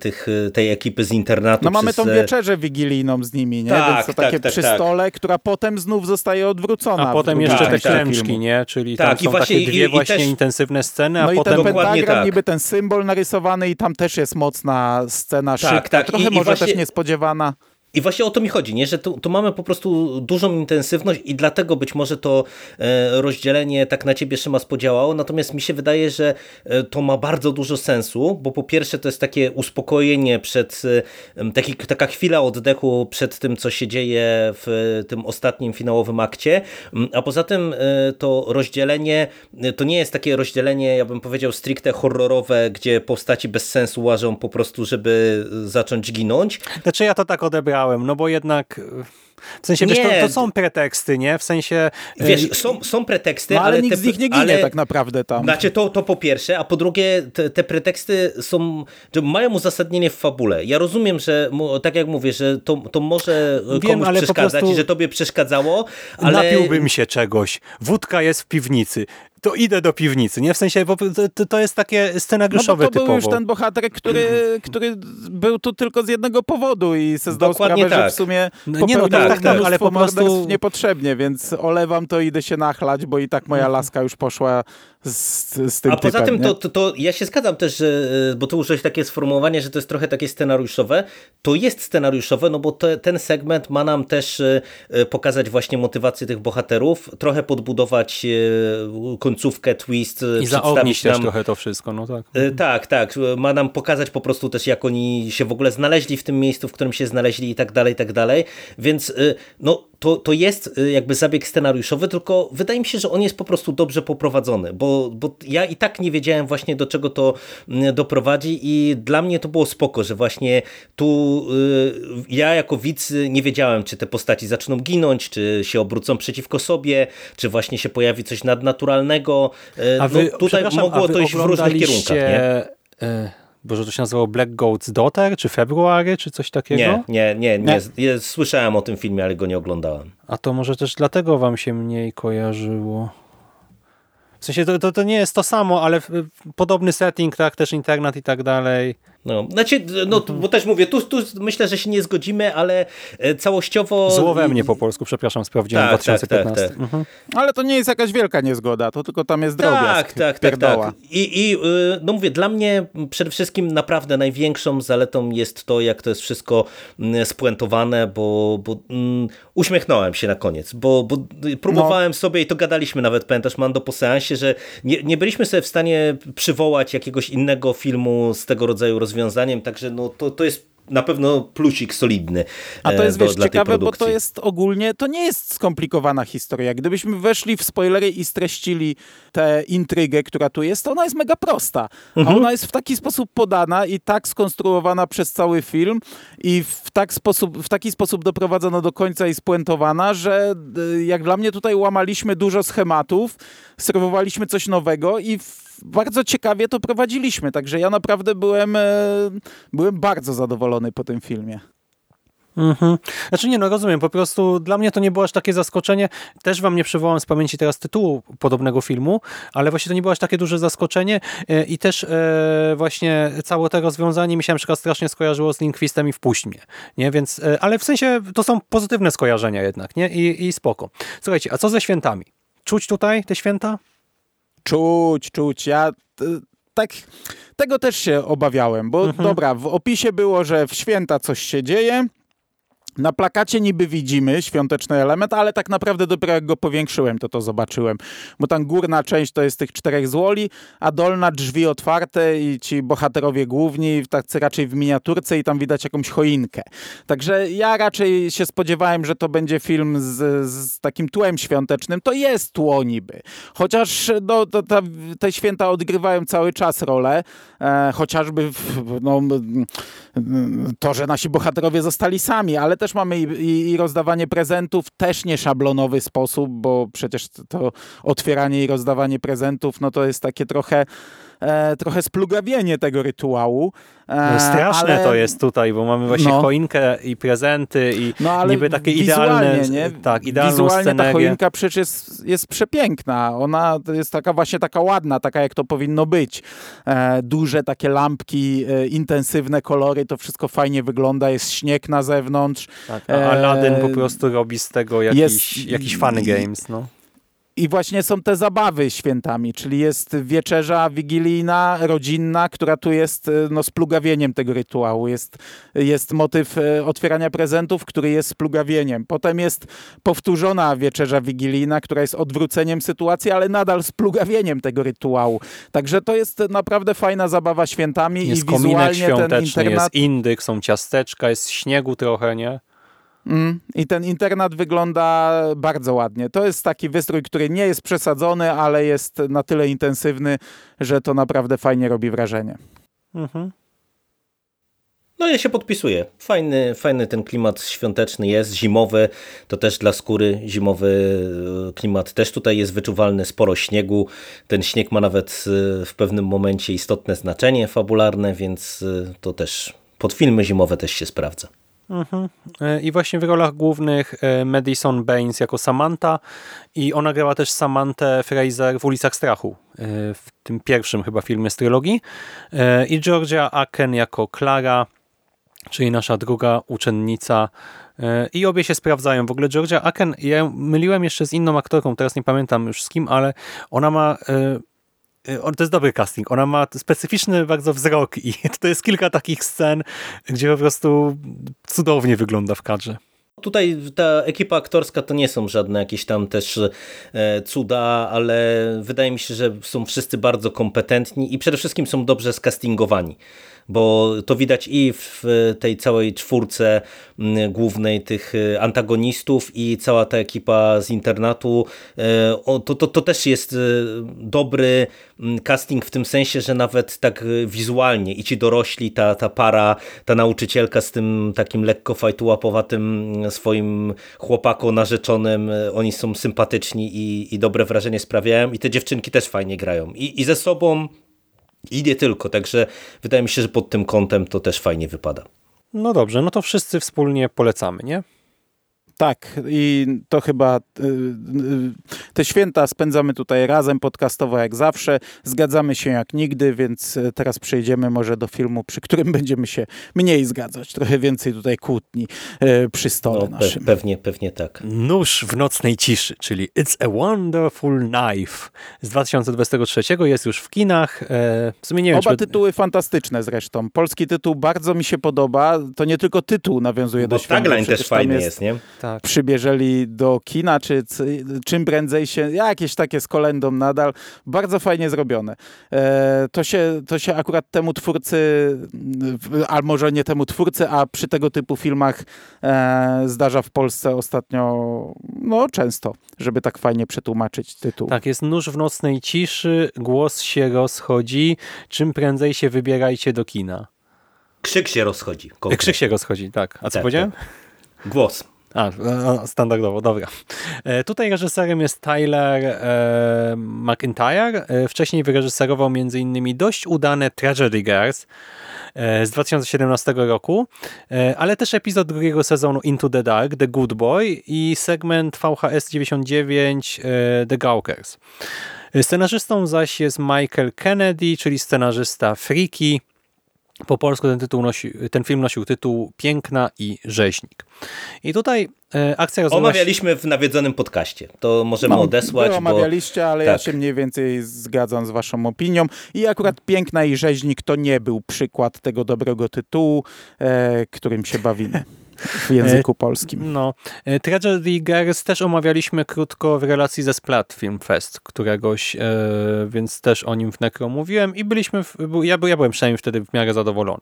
tych, tej ekipy z internatu. No mamy przez, tą wieczerzę wigilijną z nimi, nie? Tak, Więc to tak, takie tak, przy tak. stole, która potem znów zostaje odwrócona. A potem jeszcze tak, te części tak. klęczki, filmu. nie? Czyli Tak, tam i są właśnie- takie dwie i- i właśnie też- intensywne sceny, a No i potem... ten Dokładnie pentagram, tak. niby ten symbol narysowany i tam też jest mocna scena szybka, tak. trochę I- i może właśnie- też niespodziewana. I właśnie o to mi chodzi, nie? że tu, tu mamy po prostu dużą intensywność i dlatego być może to e, rozdzielenie tak na ciebie Szymas podziałało, natomiast mi się wydaje, że e, to ma bardzo dużo sensu, bo po pierwsze to jest takie uspokojenie przed, e, taki, taka chwila oddechu przed tym, co się dzieje w tym ostatnim finałowym akcie, a poza tym to rozdzielenie to nie jest takie rozdzielenie, ja bym powiedział stricte horrorowe, gdzie postaci bez sensu łażą po prostu, żeby zacząć ginąć, Znaczy ja to tak odebrałem, no bo jednak... W sensie, wiesz, to, Nie. to są preteksty, nie? W sensie... e, Wiesz, są, są preteksty, No ale, ale nikt te, z nich nie ginie ale, tak naprawdę tam. Znaczy to, to po pierwsze, a po drugie te, te preteksty są, mają uzasadnienie w fabule. Ja rozumiem, że tak jak mówię, że to, to może Wiem, komuś przeszkadzać i że tobie przeszkadzało, ale... Napiłbym się czegoś. Wódka jest w piwnicy. To idę do piwnicy, nie? W sensie, bo to, to jest takie No scenariuszowe bo to typowo. był już ten bohater, który, który był tu tylko z jednego powodu i se zdał Dokładnie sprawę, że tak. w sumie No nie, no tak, tak, tak, ale po prostu niepotrzebnie, więc olewam to idę się nachlać, bo i tak moja mhm. laska już poszła z, z tym A poza typem, tym to, to, to, ja się zgadzam też, że, bo tu użyłeś takie sformułowanie, że to jest trochę takie scenariuszowe. To jest scenariuszowe, no bo te, ten segment ma nam też e, pokazać właśnie motywację tych bohaterów, trochę podbudować e, końcówkę, twist. I zaognić nam, też trochę to wszystko, no tak. Tak, tak. Ma nam pokazać po prostu też, jak oni się w ogóle znaleźli w tym miejscu, w którym się znaleźli i tak dalej, i tak dalej. Więc no to, to jest y, jakby zabieg scenariuszowy, tylko wydaje mi się, że on jest po prostu dobrze poprowadzony, bo, bo ja i tak nie wiedziałem właśnie do czego to mm, doprowadzi i dla mnie to było spoko, że właśnie tu y, ja jako widz nie wiedziałem, czy te postaci zaczną ginąć, czy się obrócą przeciwko sobie, czy właśnie się pojawi coś nadnaturalnego. Y, a wy, no, tutaj mogło to iść w różnych kierunkach. Nie? Boże, to się nazywało Black Goat's Daughter, czy February, czy coś takiego? Nie, nie, nie, nie. nie. Słyszałem o tym filmie, ale go nie oglądałem. A to może też dlatego wam się mniej kojarzyło. W sensie to, to, to nie jest to samo, ale podobny setting, tak, też internet i tak dalej. No, znaczy, no, bo też mówię, tu, tu myślę, że się nie zgodzimy, ale e, całościowo... Zło mnie po polsku, przepraszam, sprawdziłem tak, 2015. Tak, tak, tak. Mhm. Ale to nie jest jakaś wielka niezgoda, to tylko tam jest drobiazg. Tak, tak, tak, tak. I, I y, no mówię, dla mnie przede wszystkim naprawdę największą zaletą jest to, jak to jest wszystko mm, spuentowane, bo, bo um, uśmiechnąłem się na koniec, bo, bo próbowałem no. sobie i to gadaliśmy nawet, pamiętasz, Mando, po seansie, że nie, nie byliśmy sobie w stanie przywołać jakiegoś innego filmu z tego rodzaju rozwiązania rozwiązaniem, także no, to, to jest na pewno plusik solidny. A to jest, e, do, wiesz, ciekawe, bo to jest ogólnie, to nie jest skomplikowana historia. Gdybyśmy weszli w spoilery i streścili tę intrygę, która tu jest, to ona jest mega prosta. Mhm. A ona jest w taki sposób podana i tak skonstruowana przez cały film i w, tak sposób, w taki sposób doprowadzona do końca i spuentowana, że e, jak dla mnie tutaj łamaliśmy dużo schematów, serwowaliśmy coś nowego i w bardzo ciekawie to prowadziliśmy, także ja naprawdę byłem, e, byłem bardzo zadowolony po tym filmie. Mhm. Znaczy nie, no rozumiem, po prostu dla mnie to nie było aż takie zaskoczenie. Też wam nie przywołam z pamięci teraz tytułu podobnego filmu, ale właśnie to nie było aż takie duże zaskoczenie e, i też e, właśnie całe to rozwiązanie mi się na przykład strasznie skojarzyło z Linkwistem i Wpuść mnie, nie? Więc, e, ale w sensie to są pozytywne skojarzenia jednak, nie? I, I spoko. Słuchajcie, a co ze świętami? Czuć tutaj te święta? Czuć, czuć. Ja tak, tego też się obawiałem, bo mhm. dobra, w opisie było, że w święta coś się dzieje, na plakacie niby widzimy świąteczny element, ale tak naprawdę dopiero jak go powiększyłem, to to zobaczyłem. Bo tam górna część to jest tych czterech złoli, a dolna drzwi otwarte i ci bohaterowie główni tacy raczej w miniaturce i tam widać jakąś choinkę. Także ja raczej się spodziewałem, że to będzie film z, z takim tłem świątecznym. To jest tło niby. Chociaż no, to, to, te święta odgrywają cały czas rolę. E, chociażby w, no, to, że nasi bohaterowie zostali sami, ale też mamy i, i, i, rozdawanie prezentów, też nie szablonowy sposób, bo przecież to otwieranie i rozdawanie prezentów, no to jest takie trochę e, trochę splugawienie tego rytuału. E, Straszne ale... to jest tutaj, bo mamy właśnie no. choinkę i prezenty i no, niby takie idealne, nie? Tak, idealną Wizualnie scenerię. ta choinka przecież jest, jest przepiękna. Ona jest taka właśnie taka ładna, taka jak to powinno być. E, duże takie lampki, e, intensywne kolory, to wszystko fajnie wygląda, jest śnieg na zewnątrz. Tak, a Aladdin po prostu robi z tego jakiś, jest, jakiś fun games, no. I właśnie są te zabawy świętami, czyli jest wieczerza wigilijna, rodzinna, która tu jest e, no, splugawieniem tego rytuału. Jest, jest motyw e, otwierania prezentów, który jest splugawieniem. Potem jest powtórzona wieczerza wigilijna, która jest odwróceniem sytuacji, ale nadal splugawieniem tego rytuału. Także to jest naprawdę fajna zabawa świętami jest i wizualnie ten internat... Jest indyk, są ciasteczka, jest śniegu trochę, nie? Mm, I ten internat wygląda bardzo ładnie. To jest taki wystrój, który nie jest przesadzony, ale jest na tyle intensywny, że to naprawdę fajnie robi wrażenie. Mhm. No ja się podpisuję. Fajny, fajny ten klimat świąteczny jest, zimowy, to też dla skóry zimowy e, klimat też tutaj jest wyczuwalny, sporo śniegu. Ten śnieg ma nawet e, w pewnym momencie istotne znaczenie fabularne, więc e, to też pod filmy zimowe też się sprawdza. Mhm. E, I właśnie w rolach głównych e, Madison Baines jako Samantha i ona grała też Samantę Fraser w Ulicach Strachu, e, w tym pierwszym chyba filmie z trylogii. I Georgia Aken jako Clara czyli nasza druga uczennica i obie się sprawdzają. W ogóle Georgia Aken, ja myliłem jeszcze z inną aktorką, teraz nie pamiętam już z kim, ale ona ma to jest dobry casting. Ona ma specyficzny bardzo wzrok i to jest kilka takich scen, gdzie po prostu cudownie wygląda w kadrze. Tutaj ta ekipa aktorska to nie są żadne jakieś tam też e, cuda, ale wydaje mi się, że są wszyscy bardzo kompetentni i przede wszystkim są dobrze skastingowani bo to widać i w tej całej czwórce mm, głównej tych y, antagonistów i cała ta ekipa z internatu, e, to, to, to też jest y, dobry mm, casting w tym sensie, że nawet tak wizualnie i ci dorośli, ta, ta para, ta nauczycielka z tym takim lekko fajtułapowatym mm, swoim chłopako narzeczonym, y, oni są sympatyczni i, i dobre wrażenie sprawiają i te dziewczynki też fajnie grają. I, i ze sobą i nie tylko, także wydaje mi się, że pod tym kątem to też fajnie wypada. No dobrze, no to wszyscy wspólnie polecamy, nie? Tak, i to chyba y, y, te święta spędzamy tutaj razem, podcastowo jak zawsze. Zgadzamy się jak nigdy, więc y, teraz przejdziemy może do filmu, przy którym będziemy się mniej zgadzać. Trochę więcej tutaj kłótni przy stole no, naszym. pewnie, pewnie tak. Nóż w nocnej ciszy, czyli It's a Wonderful Knife z 2023 jest już w kinach. E, w sumie nie wiem, Oba czy... tytuły fantastyczne zresztą. Polski tytuł bardzo mi się podoba. To nie tylko tytuł nawiązuje Bo do świata. Tagline też fajny jest, jest nie? Tak. przybierzeli do kina, czy czym prędzej się, jakieś takie z kolendą nadal, bardzo fajnie zrobione. E, to, się, to się akurat temu twórcy, a może nie temu twórcy, a przy tego typu filmach e, zdarza w Polsce ostatnio no często, żeby tak fajnie przetłumaczyć tytuł. Tak, jest nóż w nocnej ciszy, głos się rozchodzi, czym prędzej się wybierajcie do kina. Krzyk się rozchodzi. Konkretnie. Krzyk się rozchodzi, tak. A co tak, powiedziałem? Tak. Głos. A, standardowo, dobra. E, tutaj reżyserem jest Tyler e, McIntyre. E, wcześniej wyreżyserował m.in. dość udane Tragedy Girls z 2017 roku, ale też epizod drugiego sezonu Into the Dark, The Good Boy i segment VHS 99 The Gawkers. Scenarzystą zaś jest Michael Kennedy, czyli scenarzysta Freaky, po polsku ten, tytuł nosi, ten film nosił tytuł Piękna i Rzeźnik. I tutaj e, akcja rozgrywa Omawialiśmy w nawiedzonym podcaście. To możemy no, odesłać. Wy omawialiście, bo... ale tak. ja się mniej więcej zgadzam z waszą opinią. I akurat Piękna i Rzeźnik to nie był przykład tego dobrego tytułu, e, którym się bawimy w języku e, polskim. No. E, Tragedy Girls też omawialiśmy krótko w relacji ze Splat Film Fest któregoś, e, więc też o nim w Necro mówiłem i byliśmy, w, ja, ja byłem przynajmniej wtedy w miarę zadowolony.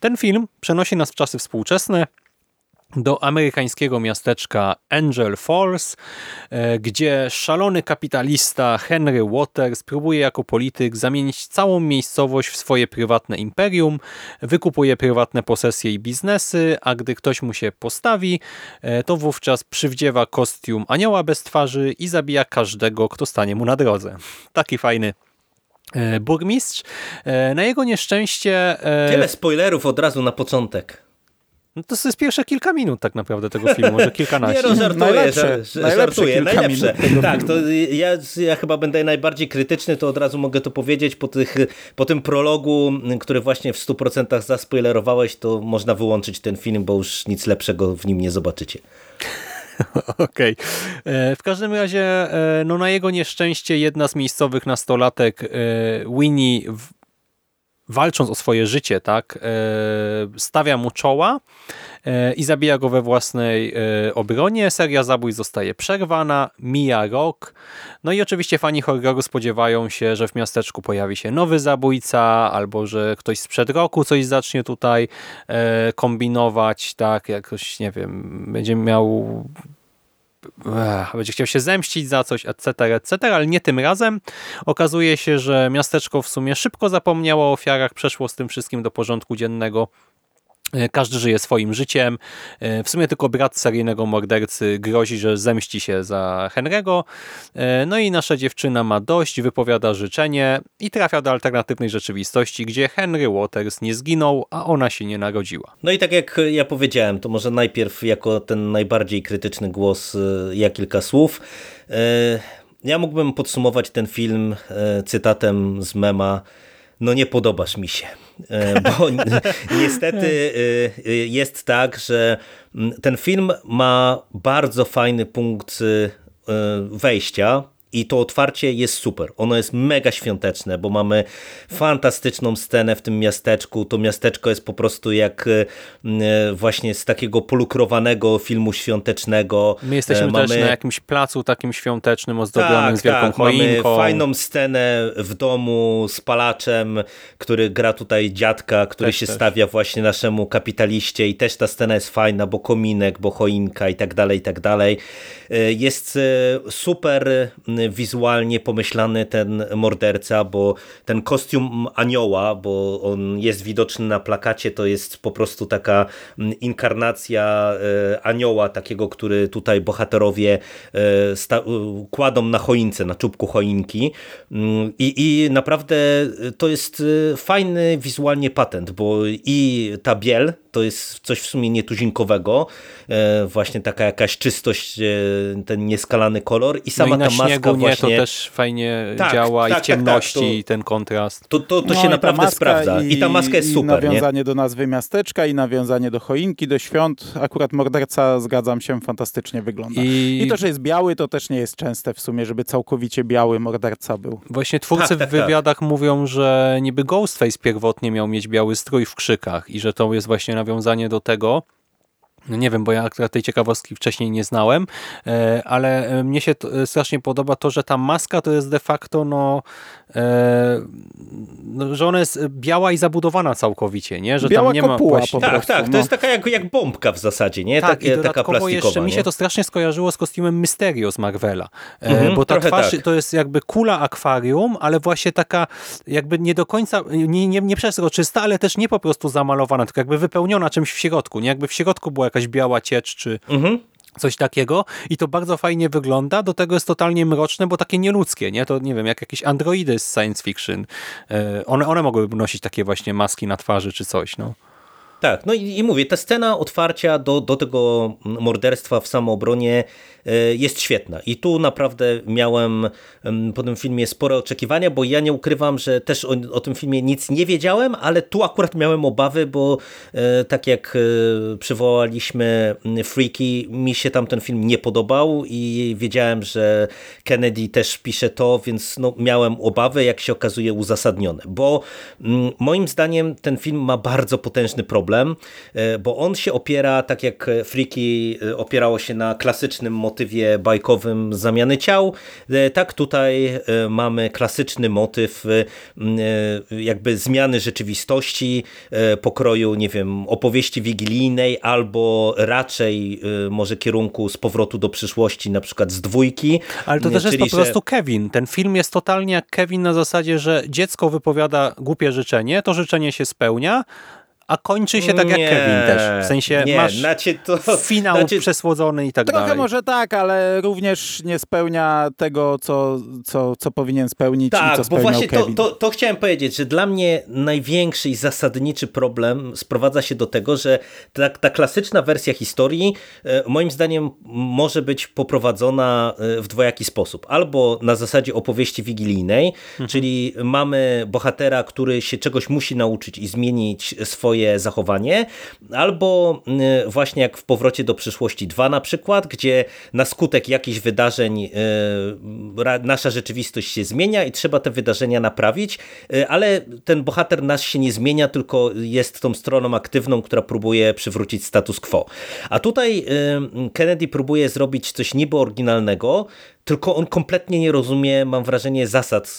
Ten film przenosi nas w czasy współczesne, do amerykańskiego miasteczka Angel Falls, e, gdzie szalony kapitalista Henry Waters próbuje jako polityk zamienić całą miejscowość w swoje prywatne imperium, wykupuje prywatne posesje i biznesy, a gdy ktoś mu się postawi, e, to wówczas przywdziewa kostium anioła bez twarzy i zabija każdego, kto stanie mu na drodze. Taki fajny e, burmistrz. Na jego nieszczęście... Tyle spoilerów od razu na początek. No to jest pierwsze kilka minut tak naprawdę tego filmu, może kilkanaście. Nie, no żartuję, najlepsze, żartuję, najlepsze. Tak, to ja, ja chyba będę najbardziej krytyczny, to od razu mogę to powiedzieć, po, tych, po tym prologu, który właśnie w 100% zaspoilerowałeś, to można wyłączyć ten film, bo już nic lepszego w nim nie zobaczycie. Okej. Okay. E, w każdym razie, e, no na jego nieszczęście jedna z miejscowych nastolatek, e, Winnie, walcząc o swoje życie, tak, e, stawia mu czoła e, i zabija go we własnej e, obronie. Seria zabójstw zostaje przerwana, mija rok. No i oczywiście fani horroru spodziewają się, że w miasteczku pojawi się nowy zabójca, albo że ktoś sprzed roku coś zacznie tutaj kombinować, tak, jakoś, nie wiem, będzie miał będzie chciał się zemścić za coś, etc., etc., ale nie tym razem. Okazuje się, że miasteczko w sumie szybko zapomniało o ofiarach, przeszło z tym wszystkim do porządku dziennego każdy żyje swoim życiem. E, w sumie tylko brat seryjnego mordercy grozi, że zemści się za Henry'ego. E, no i nasza dziewczyna ma dość, wypowiada życzenie i trafia do alternatywnej rzeczywistości, gdzie Henry Waters nie zginął, a ona się nie narodziła. No i tak jak ja powiedziałem, to może najpierw jako ten najbardziej krytyczny głos ja kilka słów. Ja mógłbym podsumować ten film cytatem z mema no nie podobasz mi się. E, bo niestety e, jest tak, że mm, ten film ma bardzo fajny punkt wejścia i to otwarcie jest super. Ono jest mega świąteczne, bo mamy fantastyczną scenę w tym miasteczku. To miasteczko jest po prostu jak e, e, właśnie z takiego polukrowanego filmu świątecznego. My jesteśmy mamy... też na jakimś placu takim świątecznym, ozdobionym tak, z wielką tak, choinką. Mamy fajną scenę w domu z palaczem, który gra tutaj dziadka, który też, się też. stawia właśnie naszemu kapitaliście i też ta scena jest fajna, bo kominek, bo choinka i tak dalej, i tak dalej. E, jest super wizualnie pomyślany ten morderca, bo ten kostium anioła, bo on jest widoczny na plakacie, to jest po prostu taka mm, inkarnacja e, anioła, takiego, który tutaj bohaterowie e, kładą na choince, na czubku choinki. Mm, i, i naprawdę to jest e, fajny wizualnie patent, bo i ta biel to jest coś w sumie nietuzinkowego, właśnie taka jakaś czystość, ten nieskalany kolor i sama no i ta maska nie, właśnie... to też fajnie tak, działa tak, i w ciemności tak, tak, to, ten kontrast. To, to, to no się naprawdę sprawdza i, i ta maska jest super. I nawiązanie nie? do nazwy miasteczka i nawiązanie do choinki, do świąt. Akurat morderca, zgadzam się, fantastycznie wygląda. I, I to, że jest biały, to też nie jest częste w sumie, żeby całkowicie biały morderca był. Właśnie twórcy tak, w tak, wywiadach mówią, że niby Ghostface pierwotnie miał mieć biały strój w krzykach i że to jest właśnie nawiązanie do tego, no nie wiem, bo ja tej ciekawostki wcześniej nie znałem, e, ale e, mnie się e, strasznie podoba to, że ta maska to jest de facto no, no że ona jest biała i zabudowana całkowicie, nie? Że biała tam nie ma właśnie... Tak, prostu, tak, to no. jest taka jak, jak bombka w zasadzie, nie? Tak, tak i taka plastikowa. jeszcze nie? mi się to strasznie skojarzyło z kostiumem Mysterio z Marvela, mhm, bo ta twarz tak. to jest jakby kula akwarium, ale właśnie taka jakby nie do końca, nie, nie, nie przezroczysta, ale też nie po prostu zamalowana, tylko jakby wypełniona czymś w środku, nie? Jakby w środku była jakaś biała ciecz, czy mhm. coś takiego i to bardzo fajnie wygląda, do tego jest totalnie mroczne, bo takie nieludzkie, nie? To nie wiem, jak jakieś androidy z science fiction. E, one, one mogłyby nosić takie właśnie maski na twarzy, czy coś, no. Tak, no i, i mówię, ta scena otwarcia do, do tego morderstwa w samoobronie e, jest świetna. I tu naprawdę miałem po tym filmie spore oczekiwania, bo ja nie ukrywam, że też o, o tym filmie nic nie wiedziałem, ale tu akurat miałem obawy, bo e, tak jak e, przywołaliśmy Freaky, mi się tam ten film nie podobał i wiedziałem, że Kennedy też pisze to, więc no, miałem obawy, jak się okazuje uzasadnione, bo moim zdaniem ten film ma bardzo potężny problem problem, e, bo on się opiera, tak jak Freaky e, opierało się na klasycznym motywie bajkowym zamiany ciał, e, tak tutaj mamy klasyczny motyw jakby zmiany rzeczywistości pokroju, nie wiem, opowieści wigilijnej albo raczej może kierunku z powrotu do przyszłości, na przykład z dwójki. Ale to też jest po prostu że... Kevin. Ten film jest totalnie jak Kevin na zasadzie, że dziecko wypowiada głupie życzenie, to życzenie się spełnia, a kończy się tak nie, jak Kevin też. W sensie nie, masz znaczy to, finał znaczy, przesłodzony i tak trochę dalej. Trochę może tak, ale również nie spełnia tego, co, co, co powinien spełnić tak, i co spełniał bo właśnie Kevin. To, to, to chciałem powiedzieć, że dla mnie największy i zasadniczy problem sprowadza się do tego, że ta, ta klasyczna wersja historii e, moim zdaniem może być poprowadzona e, w dwojaki sposób. Albo na zasadzie opowieści wigilijnej, mhm. czyli mamy bohatera, który się czegoś musi nauczyć i zmienić swoje swoje zachowanie, albo y, właśnie jak w Powrocie do przyszłości 2 na przykład, gdzie na skutek jakichś wydarzeń y, nasza rzeczywistość się zmienia i trzeba te wydarzenia naprawić, y, ale ten bohater nasz się nie zmienia, tylko jest tą stroną aktywną, która próbuje przywrócić status quo. A tutaj Kennedy próbuje zrobić coś niby oryginalnego, tylko on kompletnie nie rozumie, mam wrażenie, zasad,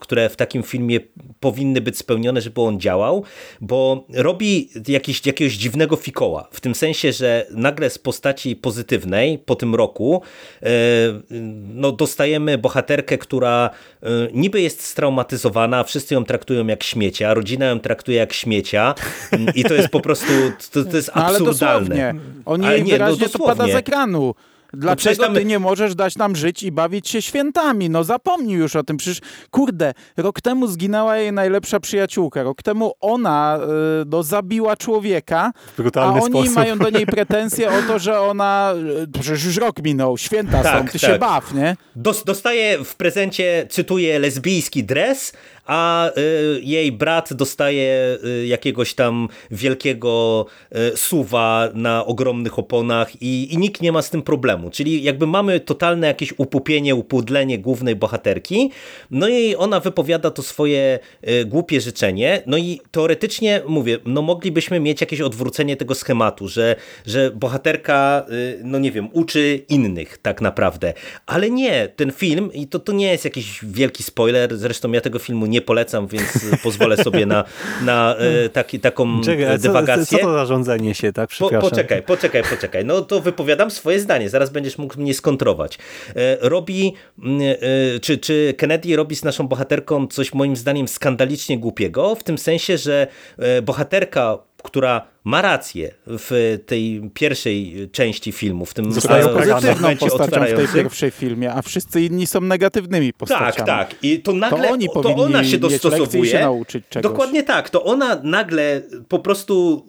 które w takim filmie powinny być spełnione, żeby on działał, bo robi jakiś, jakiegoś dziwnego fikoła, w tym sensie, że nagle z postaci pozytywnej po tym roku e, no, dostajemy bohaterkę, która e, niby jest straumatyzowana, wszyscy ją traktują jak śmiecia, rodzina ją traktuje jak śmiecia i to jest po prostu, to, to jest absurdalne. Ale dosłownie. On jej nie, no wyraźnie no, to pada z ekranu. Dlaczego tam- ty nie możesz dać nam żyć i bawić się świętami? No zapomnij już o tym. Przecież, kurde, rok temu zginęła jej najlepsza przyjaciółka. Rok temu ona y, no, zabiła człowieka, a oni sposób. mają do niej pretensje o to, że ona... y, Przecież już rok minął, święta Tak, są, ty tak. się baw, nie? Dos, dostaje w prezencie, cytuję, lesbijski dres, a y, jej brat dostaje y, jakiegoś tam wielkiego y, suwa na ogromnych oponach i, i nikt nie ma z tym problemu. Czyli jakby mamy totalne jakieś upupienie, upudlenie głównej bohaterki, no i ona wypowiada to swoje głupie życzenie, no i teoretycznie mówię, no moglibyśmy mieć jakieś odwrócenie tego schematu, że, że bohaterka, no nie wiem, uczy innych tak naprawdę, ale nie, ten film, i to, to nie jest jakiś wielki spoiler, zresztą ja tego filmu nie polecam, więc pozwolę sobie na, na y, taki, taką Czekaj, a y, co, dywagację. co to za rządzenie się, tak? Po, poczekaj, poczekaj, poczekaj. No to wypowiadam swoje zdanie, zaraz będziesz mógł mnie skontrować. E, Robi, mm, e, czy, czy Kennedy robi z naszą bohaterką coś moim zdaniem skandalicznie głupiego, w tym sensie, że e, bohaterka, która ma rację w tej pierwszej części filmu, w tym oprawioną. Pozytywną postacią w tej pierwszej filmie, a wszyscy inni są negatywnymi postaciami. Tak, tak. I to nagle oni to ona się dostosowuje. się nauczyć czegoś. Dokładnie tak. To ona nagle po prostu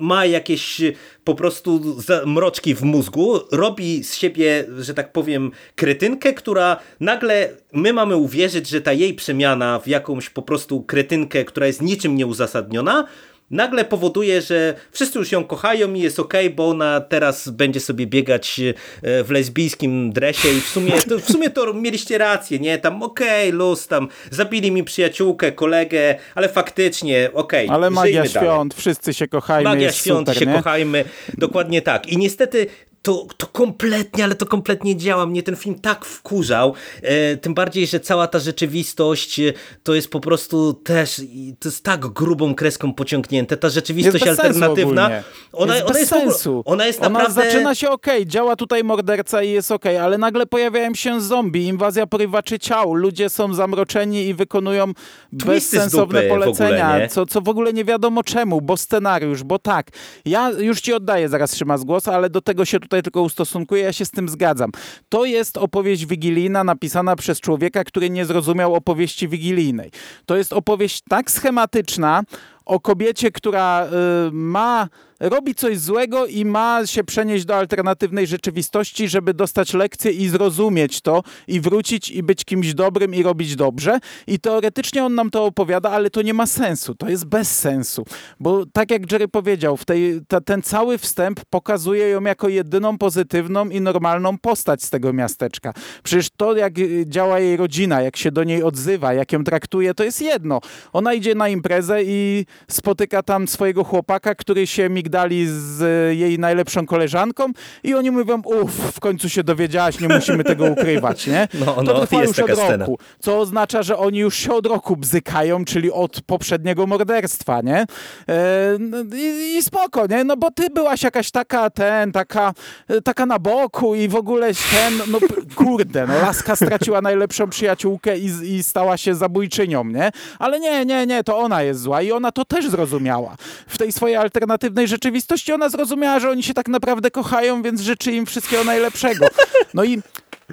ma jakieś po prostu mroczki w mózgu, robi z siebie, że tak powiem, kretynkę, która nagle my mamy uwierzyć, że ta jej przemiana w jakąś po prostu kretynkę, która jest niczym nieuzasadniona, nagle powoduje, że wszyscy już ją kochają i jest okej, bo ona teraz będzie sobie biegać e, w lesbijskim dresie i w sumie to, w sumie to mieliście rację, nie? Tam okej, luz, tam zabili mi przyjaciółkę, kolegę, ale faktycznie okej, Ale magia żyjmy dalej. świąt, wszyscy się kochajmy, Magia świąt, super, się nie? kochajmy, dokładnie tak. I niestety to, to kompletnie, ale to kompletnie działa. Mnie ten film tak wkurzał, e, tym bardziej, że cała ta rzeczywistość e, to jest po prostu też, to jest tak grubą kreską pociągnięte. Ta rzeczywistość alternatywna, ona jest ona bez jest sensu. Ona jest Ona naprawdę... zaczyna się ok, działa tutaj morderca i jest ok, ale nagle pojawiają się zombie, inwazja porywaczy ciał, ludzie są zamroczeni i wykonują Twisty z bezsensowne dupy w polecenia, ogóle, co, co w ogóle nie wiadomo czemu, bo scenariusz, bo tak. Ja już ci oddaję zaraz Szymas głos, ale do tego się tutaj tylko ustosunkuję, ja się z tym zgadzam. To jest opowieść wigilijna napisana przez człowieka, który nie zrozumiał opowieści wigilijnej. To jest opowieść tak schematyczna, o kobiecie, która y, ma, robi coś złego i ma się przenieść do alternatywnej rzeczywistości, żeby dostać lekcję i zrozumieć to i wrócić i być kimś dobrym i robić dobrze. I teoretycznie on nam to opowiada, ale to nie ma sensu. To jest bez sensu. Bo tak jak Jerry powiedział, w tej, ta, ten cały wstęp pokazuje ją jako jedyną pozytywną i normalną postać z tego miasteczka. Przecież to, jak działa jej rodzina, jak się do niej odzywa, jak ją traktuje, to jest jedno. Ona idzie na imprezę i spotyka tam swojego chłopaka, który się migdali z jej najlepszą koleżanką i oni mówią, uff, w końcu się dowiedziałaś, nie musimy tego ukrywać, nie? No, to no, trwa już od scena. roku, co oznacza, że oni już się od roku bzykają, czyli od poprzedniego morderstwa, nie? E, no i, I spoko, nie? No bo ty byłaś jakaś taka, ten, taka, taka na boku i w ogóle ten, no kurde, no laska straciła najlepszą przyjaciółkę i, i stała się zabójczynią, nie? Ale nie, nie, nie, to ona jest zła i ona to też zrozumiała. W tej swojej alternatywnej rzeczywistości ona zrozumiała, że oni się tak naprawdę kochają, więc życzy im wszystkiego najlepszego. No i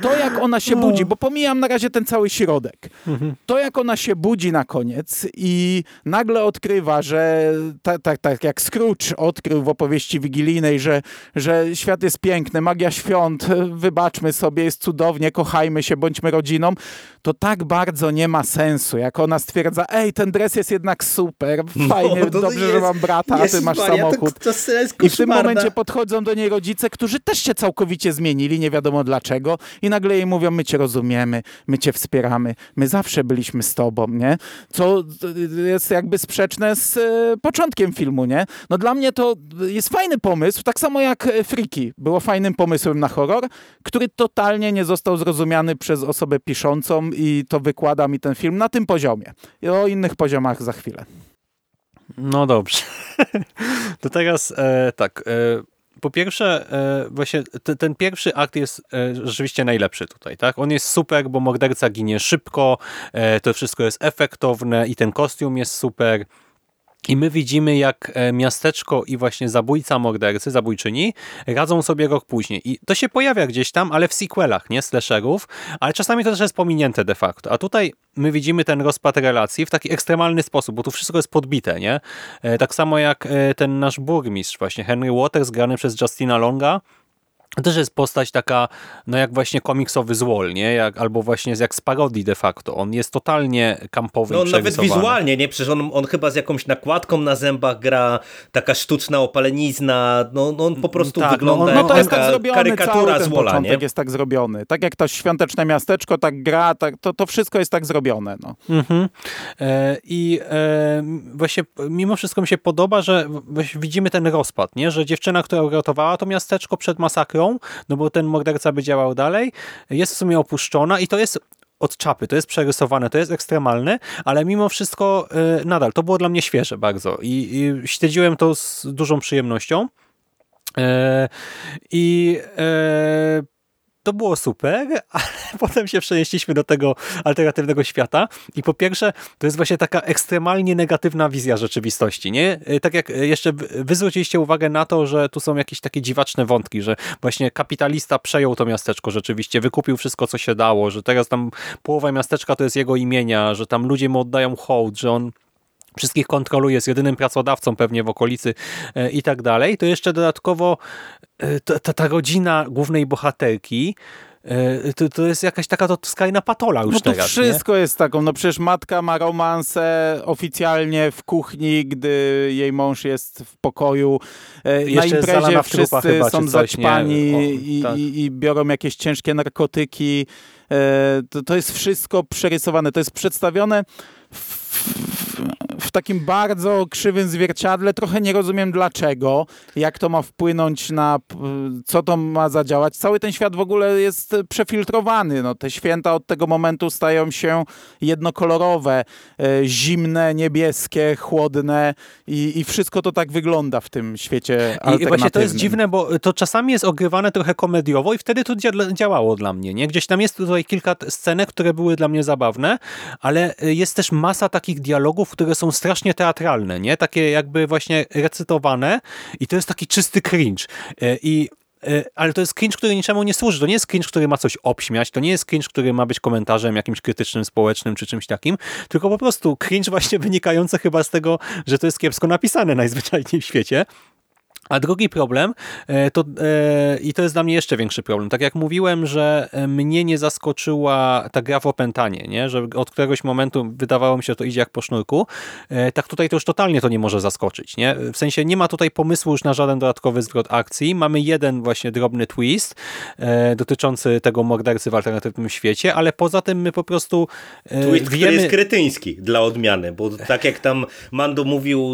to jak ona się budzi, bo pomijam na razie ten cały środek. To jak ona się budzi na koniec i nagle odkrywa, że tak, tak, tak jak Scrooge odkrył w opowieści wigilijnej, że, że świat jest piękny, magia świąt, wybaczmy sobie, jest cudownie, kochajmy się, bądźmy rodziną, to tak bardzo nie ma sensu, jak ona stwierdza, ej, ten dres jest jednak super, fajnie, No, to dobrze, że jest- mam brata, a ty masz Maria, to- samochód. to jest I w tym momencie podchodzą do niej rodzice, którzy też się całkowicie zmienili, nie wiadomo dlaczego, i nagle jej mówią, my cię rozumiemy, my cię wspieramy, my zawsze byliśmy z tobą, nie? Co jest jakby sprzeczne z e, początkiem filmu, nie? No dla mnie to jest fajny pomysł, tak samo jak e, Freaky było fajnym pomysłem na horror, który totalnie nie został zrozumiany przez osobę piszącą i to wykłada mi ten film na tym poziomie. I o innych poziomach za chwilę. No dobrze. To teraz e, tak. E, po pierwsze, e, właśnie te, ten pierwszy akt jest e, rzeczywiście najlepszy tutaj, tak? On jest super, bo morderca ginie szybko, e, to wszystko jest efektowne i ten kostium jest super. I my widzimy, jak e, miasteczko i właśnie zabójca mordercy, zabójczyni radzą sobie rok później. I to się pojawia gdzieś tam, ale w sequelach, nie? Slasherów, ale czasami to też jest pominięte de facto. A tutaj my widzimy ten rozpad relacji w taki ekstremalny sposób, bo tu wszystko jest podbite, nie? E, tak samo jak e, ten nasz burmistrz właśnie, Henry Waters, grany przez Justina Longa, też jest postać taka, no jak właśnie komiksowy złol, nie? Jak, albo właśnie jak z parodii de facto. On jest totalnie kampowy No nawet wizualnie, nie? Przecież on, on chyba z jakąś nakładką na zębach gra, taka sztuczna opalenizna, no, no on po prostu Tak, no wygląda on- No jak to jest tak zrobione, karykatura cały ten z Wola, nie? jest tak zrobiony. Tak jak to świąteczne miasteczko tak gra, tak, to, to wszystko jest tak zrobione. No. Mhm. E, I e, właśnie mimo wszystko mi się podoba, że widzimy ten rozpad, nie? że dziewczyna, która uratowała to miasteczko przed masakrą, no bo ten morderca by działał dalej, jest w sumie opuszczona i to jest od czapy, to jest przerysowane, to jest ekstremalne, ale mimo wszystko e, nadal, to było dla mnie świeże bardzo i, i śledziłem to z dużą przyjemnością. E, I e, to było super, ale potem się przenieśliśmy do tego alternatywnego świata i po pierwsze, to jest właśnie taka ekstremalnie negatywna wizja rzeczywistości, nie? Tak jak jeszcze wy zwróciliście uwagę na to, że tu są jakieś takie dziwaczne wątki, że właśnie kapitalista przejął to miasteczko rzeczywiście, wykupił wszystko, co się dało, że teraz tam połowa miasteczka to jest jego imienia, że tam ludzie mu oddają hołd, że on wszystkich kontroluje, jest jedynym pracodawcą pewnie w okolicy e, i tak dalej, to jeszcze dodatkowo ta, ta, ta rodzina głównej bohaterki e, to, to jest jakaś taka to skrajna patola już No to teraz. wszystko jest taką, no przecież matka ma romansę oficjalnie w kuchni, gdy jej mąż jest w pokoju. E, Na Jeszcze jest imprezie wszyscy chyba, są coś, zaćpani nie? O, i, tak. i, i biorą jakieś ciężkie narkotyki. E, To, to jest wszystko przerysowane, to jest przedstawione w, w takim bardzo krzywym zwierciadle. Trochę nie rozumiem dlaczego, jak to ma wpłynąć na, co to ma zadziałać. Cały ten świat w ogóle jest przefiltrowany. No, te święta od tego momentu stają się jednokolorowe, e, zimne, niebieskie, chłodne i, i wszystko to tak wygląda w tym świecie I właśnie to jest dziwne, bo to czasami jest ogrywane trochę komediowo i wtedy to dzia- działało dla mnie. Nie? Gdzieś tam jest tutaj kilka scenek, które były dla mnie zabawne, ale y, jest też masa takich dialogów, które są strasznie teatralne, nie? takie jakby właśnie recytowane i to jest taki czysty cringe. Y, I y, ale to jest cringe, który niczemu nie służy. To nie jest cringe, który ma coś obśmiać, to nie jest cringe, który ma być komentarzem jakimś krytycznym, społecznym czy czymś takim, tylko po prostu cringe właśnie wynikający chyba z tego, że to jest kiepsko napisane najzwyczajniej w świecie. A drugi problem, e, to, e, i to jest dla mnie jeszcze większy problem, tak jak mówiłem, że e, mnie nie zaskoczyła ta gra w opętanie, nie? że od któregoś momentu wydawało mi się, że to idzie jak po sznurku, tak tutaj to już totalnie to nie może zaskoczyć. Nie? W sensie nie ma tutaj pomysłu już na żaden dodatkowy zwrot akcji, mamy jeden właśnie drobny twist dotyczący tego mordercy w alternatywnym świecie, ale poza tym my po prostu e, Tweet, który wiemy... jest kretyński dla odmiany, bo tak jak tam Mando mówił,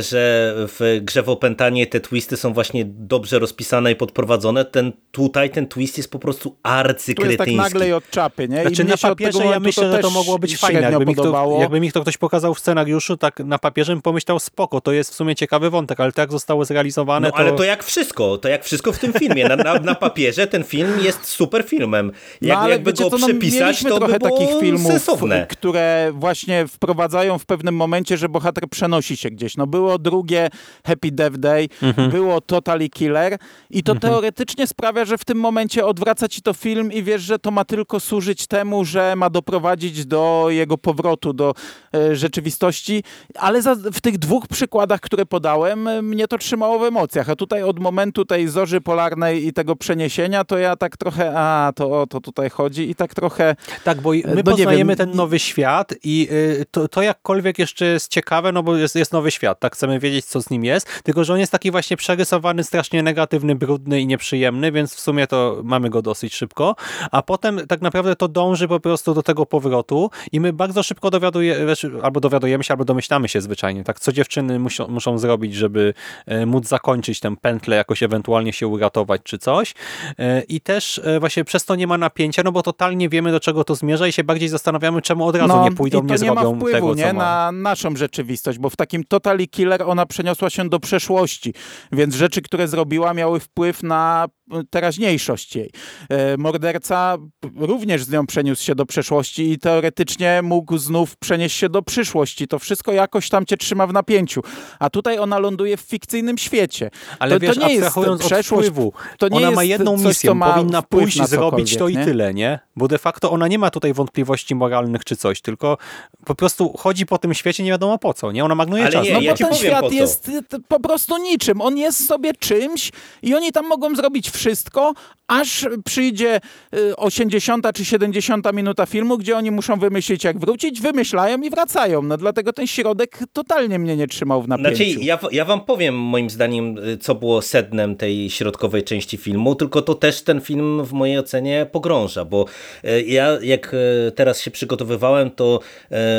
że w grze w opętanie te twisty są właśnie dobrze rozpisane i podprowadzone, ten tutaj ten twist jest po prostu Tu jest tak arcykretyński. nagle i od czapy, nie? I Znaczy mnie na papierze ja myślę, że to mogło być fajne. Jakby mi, to, jakby mi to ktoś pokazał w scenariuszu, tak na papierze bym pomyślał spoko, to jest w sumie ciekawy wątek, ale tak zostało zrealizowane, No ale to jak wszystko, to jak wszystko w tym filmie. Na, na, na papierze ten film jest super filmem. Jak, no, ale jakby wiecie go co, no, przepisać, mieliśmy to trochę by było takich filmów, sensowne. które właśnie wprowadzają w pewnym momencie, że bohater przenosi się gdzieś. No było drugie Happy Death Day, Mhm. było Totally Killer i to teoretycznie sprawia, że w tym momencie odwraca ci to film i wiesz, że to ma tylko służyć temu, że ma doprowadzić do jego powrotu do e, rzeczywistości, ale za, w tych dwóch przykładach, które podałem, e, mnie to trzymało w emocjach, a tutaj od momentu tej zorzy polarnej i tego przeniesienia, to ja tak trochę, a to o to tutaj chodzi i tak trochę Tak, bo my no poznajemy ten nowy świat i y, to, to jakkolwiek jeszcze jest ciekawe, no bo jest, jest nowy świat, tak chcemy wiedzieć, co z nim jest, tylko że on jest taki właśnie przerysowany, strasznie negatywny, brudny i nieprzyjemny, więc w sumie to mamy go dosyć szybko, a potem tak naprawdę to dąży po prostu do tego powrotu i my bardzo szybko dowiadujemy, albo dowiadujemy się, albo domyślamy się zwyczajnie, tak, co dziewczyny muszą, muszą zrobić, żeby e, móc zakończyć tę pętlę, jakoś ewentualnie się uratować, czy coś. E, I też e, właśnie przez to nie ma napięcia, no bo totalnie wiemy, do czego to zmierza i się bardziej zastanawiamy, czemu od razu nie pójdą, No, i to nie nie ma zrobią wpływu tego, nie, co ma. na naszą rzeczywistość, bo w takim Totally Killer ona przeniosła się do przeszłości, więc rzeczy, które zrobiła miały wpływ na teraźniejszość jej. E, morderca również z nią przeniósł się do przeszłości i teoretycznie mógł znów przenieść się do przyszłości. To wszystko jakoś tam cię trzyma w napięciu. A tutaj ona ląduje w fikcyjnym świecie. Ale to, wiesz, to nie jest przeszłość, wpływu, to nie ona jest ma jedną coś, misję, co ma powinna pójść, na zrobić to i nie? tyle, nie? Bo de facto ona nie ma tutaj wątpliwości moralnych czy coś, tylko po prostu chodzi po tym świecie nie wiadomo po co, nie? Ona magnuje Ale czas. nie, No ja bo ten świat jest po prostu niczym. On jest sobie czymś i oni tam mogą zrobić wszystko, aż przyjdzie y, 80 czy 70 minuta filmu, gdzie oni muszą wymyślić jak wrócić, wymyślają i wracają. No dlatego ten środek totalnie mnie nie trzymał w napięciu. Znaczy, ja, ja wam powiem moim zdaniem, y, co było sednem tej środkowej części filmu, tylko to też ten film w mojej ocenie pogrąża, bo y, ja jak y, teraz się przygotowywałem, to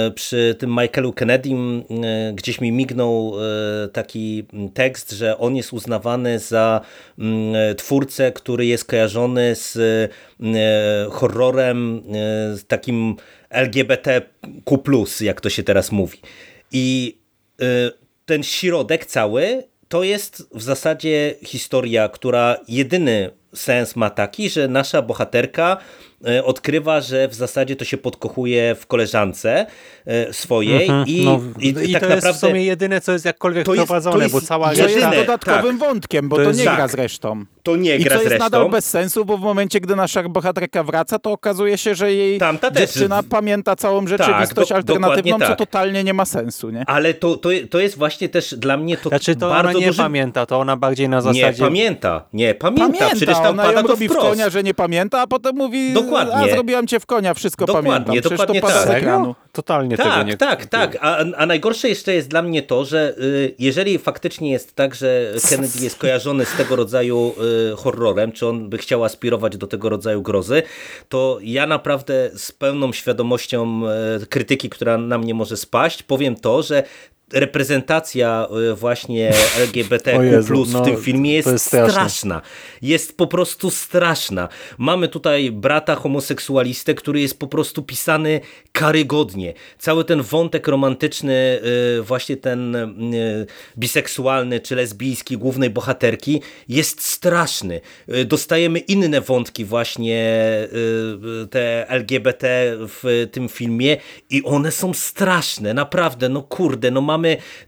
y, przy tym Michaelu Kennedym y, gdzieś mi mignął y, taki tekst, że on jest uznawany za y, twórcę, który jest kojarzony z y, horrorem y, z takim LGBTQ+, jak to się teraz mówi. I y, ten środek cały to jest w zasadzie historia, która jedyny sens ma taki, że nasza bohaterka odkrywa, że w zasadzie to się podkochuje w koleżance y, swojej Mhm, i, no, i, i tak to naprawdę jest w sumie jedyne, co jest jakkolwiek To jest- prowadzone, to jest bo cała Co jest jedyne, reszta... dodatkowym tak. wątkiem, bo To to, jest- nie gra tak. zresztą. to nie I gra co jest zresztą. nadal bez sensu, bo w momencie, gdy nasza bohaterka wraca, to okazuje się, że jej Tamta też- dziewczyna pamięta całą rzeczywistość do- alternatywną, co tak. totalnie nie ma sensu, nie? Ale to, to, to jest właśnie też dla mnie to Znaczy to bardzo ona nie duży... pamięta, to ona bardziej na Nie zasadzie... pamięta, nie pamięta, Pamięta, przecież tam ona pada ją to robi w konia, że nie pamięta, a potem mówi, Dokładnie. A zrobiłam cię w konia, wszystko Dokładnie, pamiętam. Przecież dokładnie to pada tak. ekranu. Totalnie tego Tak, nie... tak, tak. A, a najgorsze jeszcze jest dla mnie to, że y, jeżeli faktycznie jest tak, że Kennedy jest kojarzony z tego rodzaju y, horrorem, czy on by chciał aspirować do tego rodzaju grozy, to ja naprawdę z pełną świadomością y, krytyki, która na mnie może spaść, powiem to, że reprezentacja y, właśnie LGBTQ+, Jezu, w no, tym filmie jest, jest straszna. Jest po prostu straszna. Mamy tutaj brata homoseksualistę, który jest po prostu pisany karygodnie. Cały ten wątek romantyczny, y, właśnie ten y, biseksualny czy lesbijski głównej bohaterki jest straszny. Dostajemy inne wątki właśnie te LGBT w tym filmie i one są straszne, naprawdę, no kurde, no mamy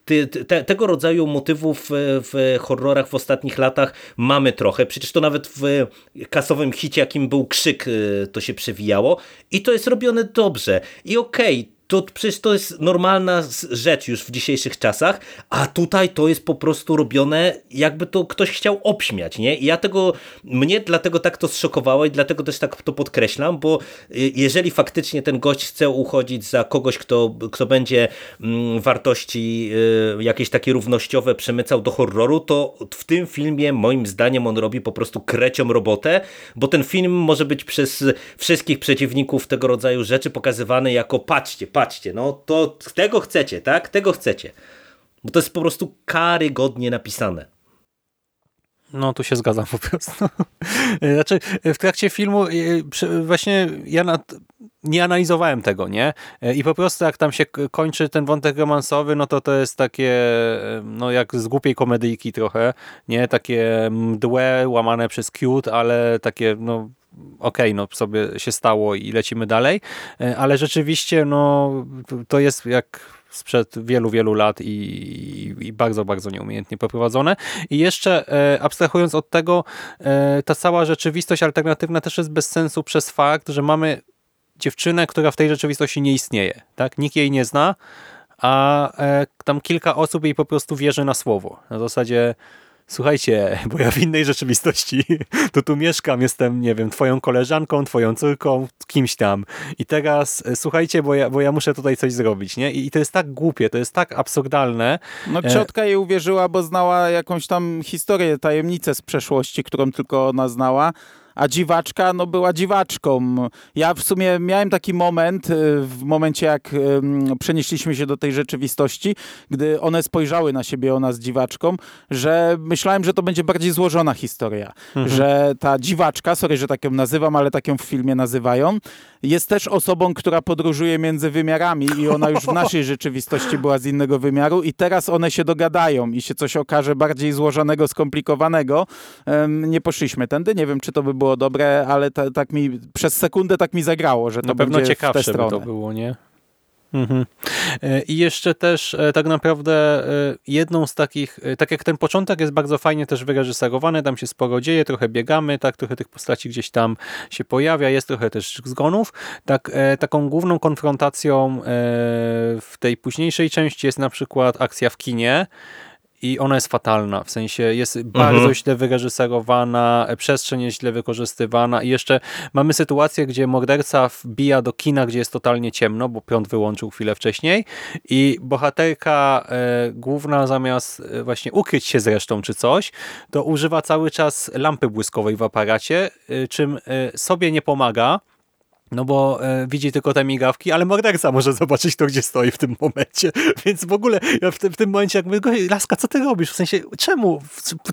ty, te, tego rodzaju motywów w, w horrorach w ostatnich latach mamy trochę, przecież to nawet w kasowym hicie, jakim był Krzyk, y, to się przewijało. I to jest robione dobrze. I okej, to przecież to jest normalna rzecz już w dzisiejszych czasach, a tutaj to jest po prostu robione, jakby to ktoś chciał obśmiać, nie? I ja tego, mnie dlatego tak to zszokowało i dlatego też tak to podkreślam, bo y, jeżeli faktycznie ten gość chce uchodzić za kogoś, kto, kto będzie mm, wartości y, jakieś takie równościowe przemycał do horroru, to w tym filmie moim zdaniem on robi po prostu krecią robotę, bo ten film może być przez wszystkich przeciwników tego rodzaju rzeczy pokazywany jako patrzcie, patrzcie, no to tego chcecie, tak? Tego chcecie. Bo to jest po prostu karygodnie napisane. No tu się zgadzam po prostu. Znaczy w trakcie filmu przy- właśnie ja nad, nie analizowałem tego, nie? I po prostu jak tam się kończy ten wątek romansowy, no to to jest takie no jak z głupiej komedyjki trochę, nie? Takie mdłe, łamane przez cute, ale takie no okej, no sobie się stało i lecimy dalej, E, ale rzeczywiście no to jest jak sprzed wielu, wielu lat i, i bardzo, bardzo nieumiejętnie poprowadzone. I jeszcze e, abstrahując od tego, e, ta cała rzeczywistość alternatywna też jest bez sensu przez fakt, że mamy dziewczynę, która w tej rzeczywistości nie istnieje. Tak? Nikt jej nie zna, a e, tam kilka osób jej po prostu wierzy na słowo. Na zasadzie słuchajcie, bo ja w innej rzeczywistości to tu mieszkam, jestem, nie wiem, twoją koleżanką, twoją córką, kimś tam. I teraz e, słuchajcie, bo ja, bo ja muszę tutaj coś zrobić, nie? I, I to jest tak głupie, to jest tak absurdalne. No E, ciotka jej uwierzyła, bo znała jakąś tam historię, tajemnicę z przeszłości, którą tylko ona znała, a dziwaczka no była dziwaczką. Ja w sumie miałem taki moment, y, w momencie jak przenieśliśmy się do tej rzeczywistości, gdy one spojrzały na siebie, ona z dziwaczką, że myślałem, że to będzie bardziej złożona historia. Mhm. Że ta dziwaczka, sorry, że tak ją nazywam, ale tak ją w filmie nazywają, jest też osobą, która podróżuje między wymiarami i ona już w naszej rzeczywistości była z innego wymiaru i teraz one się dogadają i się coś okaże bardziej złożonego, skomplikowanego. Nie poszliśmy tędy, nie wiem, czy to by było dobre, ale tak mi przez sekundę tak mi zagrało, że to Na pewno ciekawsze by to było, nie? Mhm. E, I jeszcze też e, tak naprawdę e, jedną z takich, tak jak ten początek jest bardzo fajnie też wyreżyserowany, tam się sporo dzieje, trochę biegamy, tak trochę tych postaci gdzieś tam się pojawia, jest trochę też zgonów. Tak, taką główną konfrontacją w tej późniejszej części jest na przykład akcja w kinie, i ona jest fatalna, w sensie jest mhm. bardzo źle wyreżyserowana, przestrzeń jest źle wykorzystywana. I jeszcze mamy sytuację, gdzie morderca wbija do kina, gdzie jest totalnie ciemno, bo prąd wyłączył chwilę wcześniej. I bohaterka e, główna zamiast e, właśnie ukryć się zresztą czy coś, to używa cały czas lampy błyskowej w aparacie, e, czym e, sobie nie pomaga, no bo e, widzi tylko te migawki, ale morderca może zobaczyć to, gdzie stoi w tym momencie. Więc w ogóle ja w, te, w tym momencie jak mówię, Laska, co ty robisz? W sensie, czemu?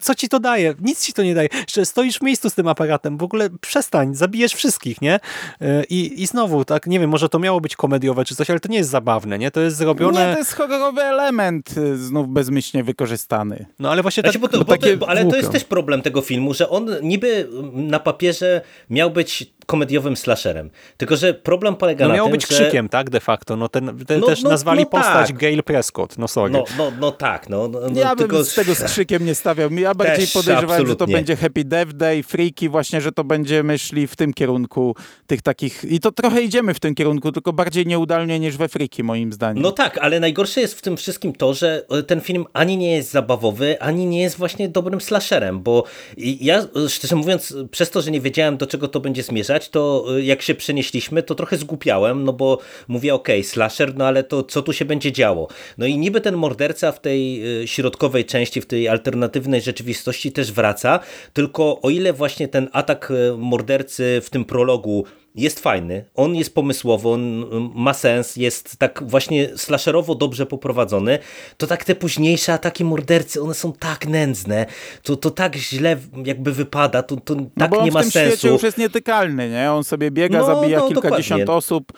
Co ci to daje? Nic ci to nie daje. Jeszcze stoisz w miejscu z tym aparatem. W ogóle przestań, zabijesz wszystkich, nie? E, I, I znowu, tak, nie wiem, może to miało być komediowe czy coś, ale to nie jest zabawne, nie? To jest zrobione... Nie, to jest horrorowy element y, znów bezmyślnie wykorzystany. No ale właśnie znaczy, tak... Bo to, bo to, ale to jest też problem tego filmu, że on niby na papierze miał być komediowym slasherem. Tylko, że problem polega no, na miał tym, być że... krzykiem, tak, de facto. No, ten, ten no, też no, nazwali no, postać tak. Gail Prescott, no sorry. No, no, no tak, no. no, no ja tylko... bym z tego z krzykiem nie stawiał. Ja bardziej też, podejrzewałem, absolutnie. że to będzie Happy Death Day, Freaky, właśnie, że to będziemy szli w tym kierunku tych takich... I to trochę idziemy w tym kierunku, tylko bardziej nieudalnie niż we Freaky, moim zdaniem. No tak, ale najgorsze jest w tym wszystkim to, że e, ten film ani nie jest zabawowy, ani nie jest właśnie dobrym slasherem, bo ja, szczerze mówiąc, przez to, że nie wiedziałem, do czego to będzie zmierzać, to e, jak się przenieśliśmy, to trochę zgupiałem, no bo mówię, okej, okay, slasher, no ale to co tu się będzie działo? No i niby ten morderca w tej y, środkowej części, w tej alternatywnej rzeczywistości też wraca, tylko o ile właśnie ten atak y, mordercy w tym prologu jest fajny, on jest pomysłowy, on y, ma sens, jest tak właśnie slasherowo dobrze poprowadzony, to tak te późniejsze ataki mordercy, one są tak nędzne, to, to tak źle jakby wypada, to, to no tak nie ma sensu. w tym świecie już jest nietykalny, nie? On sobie biega, no, zabija no, kilkadziesiąt dokładnie. osób,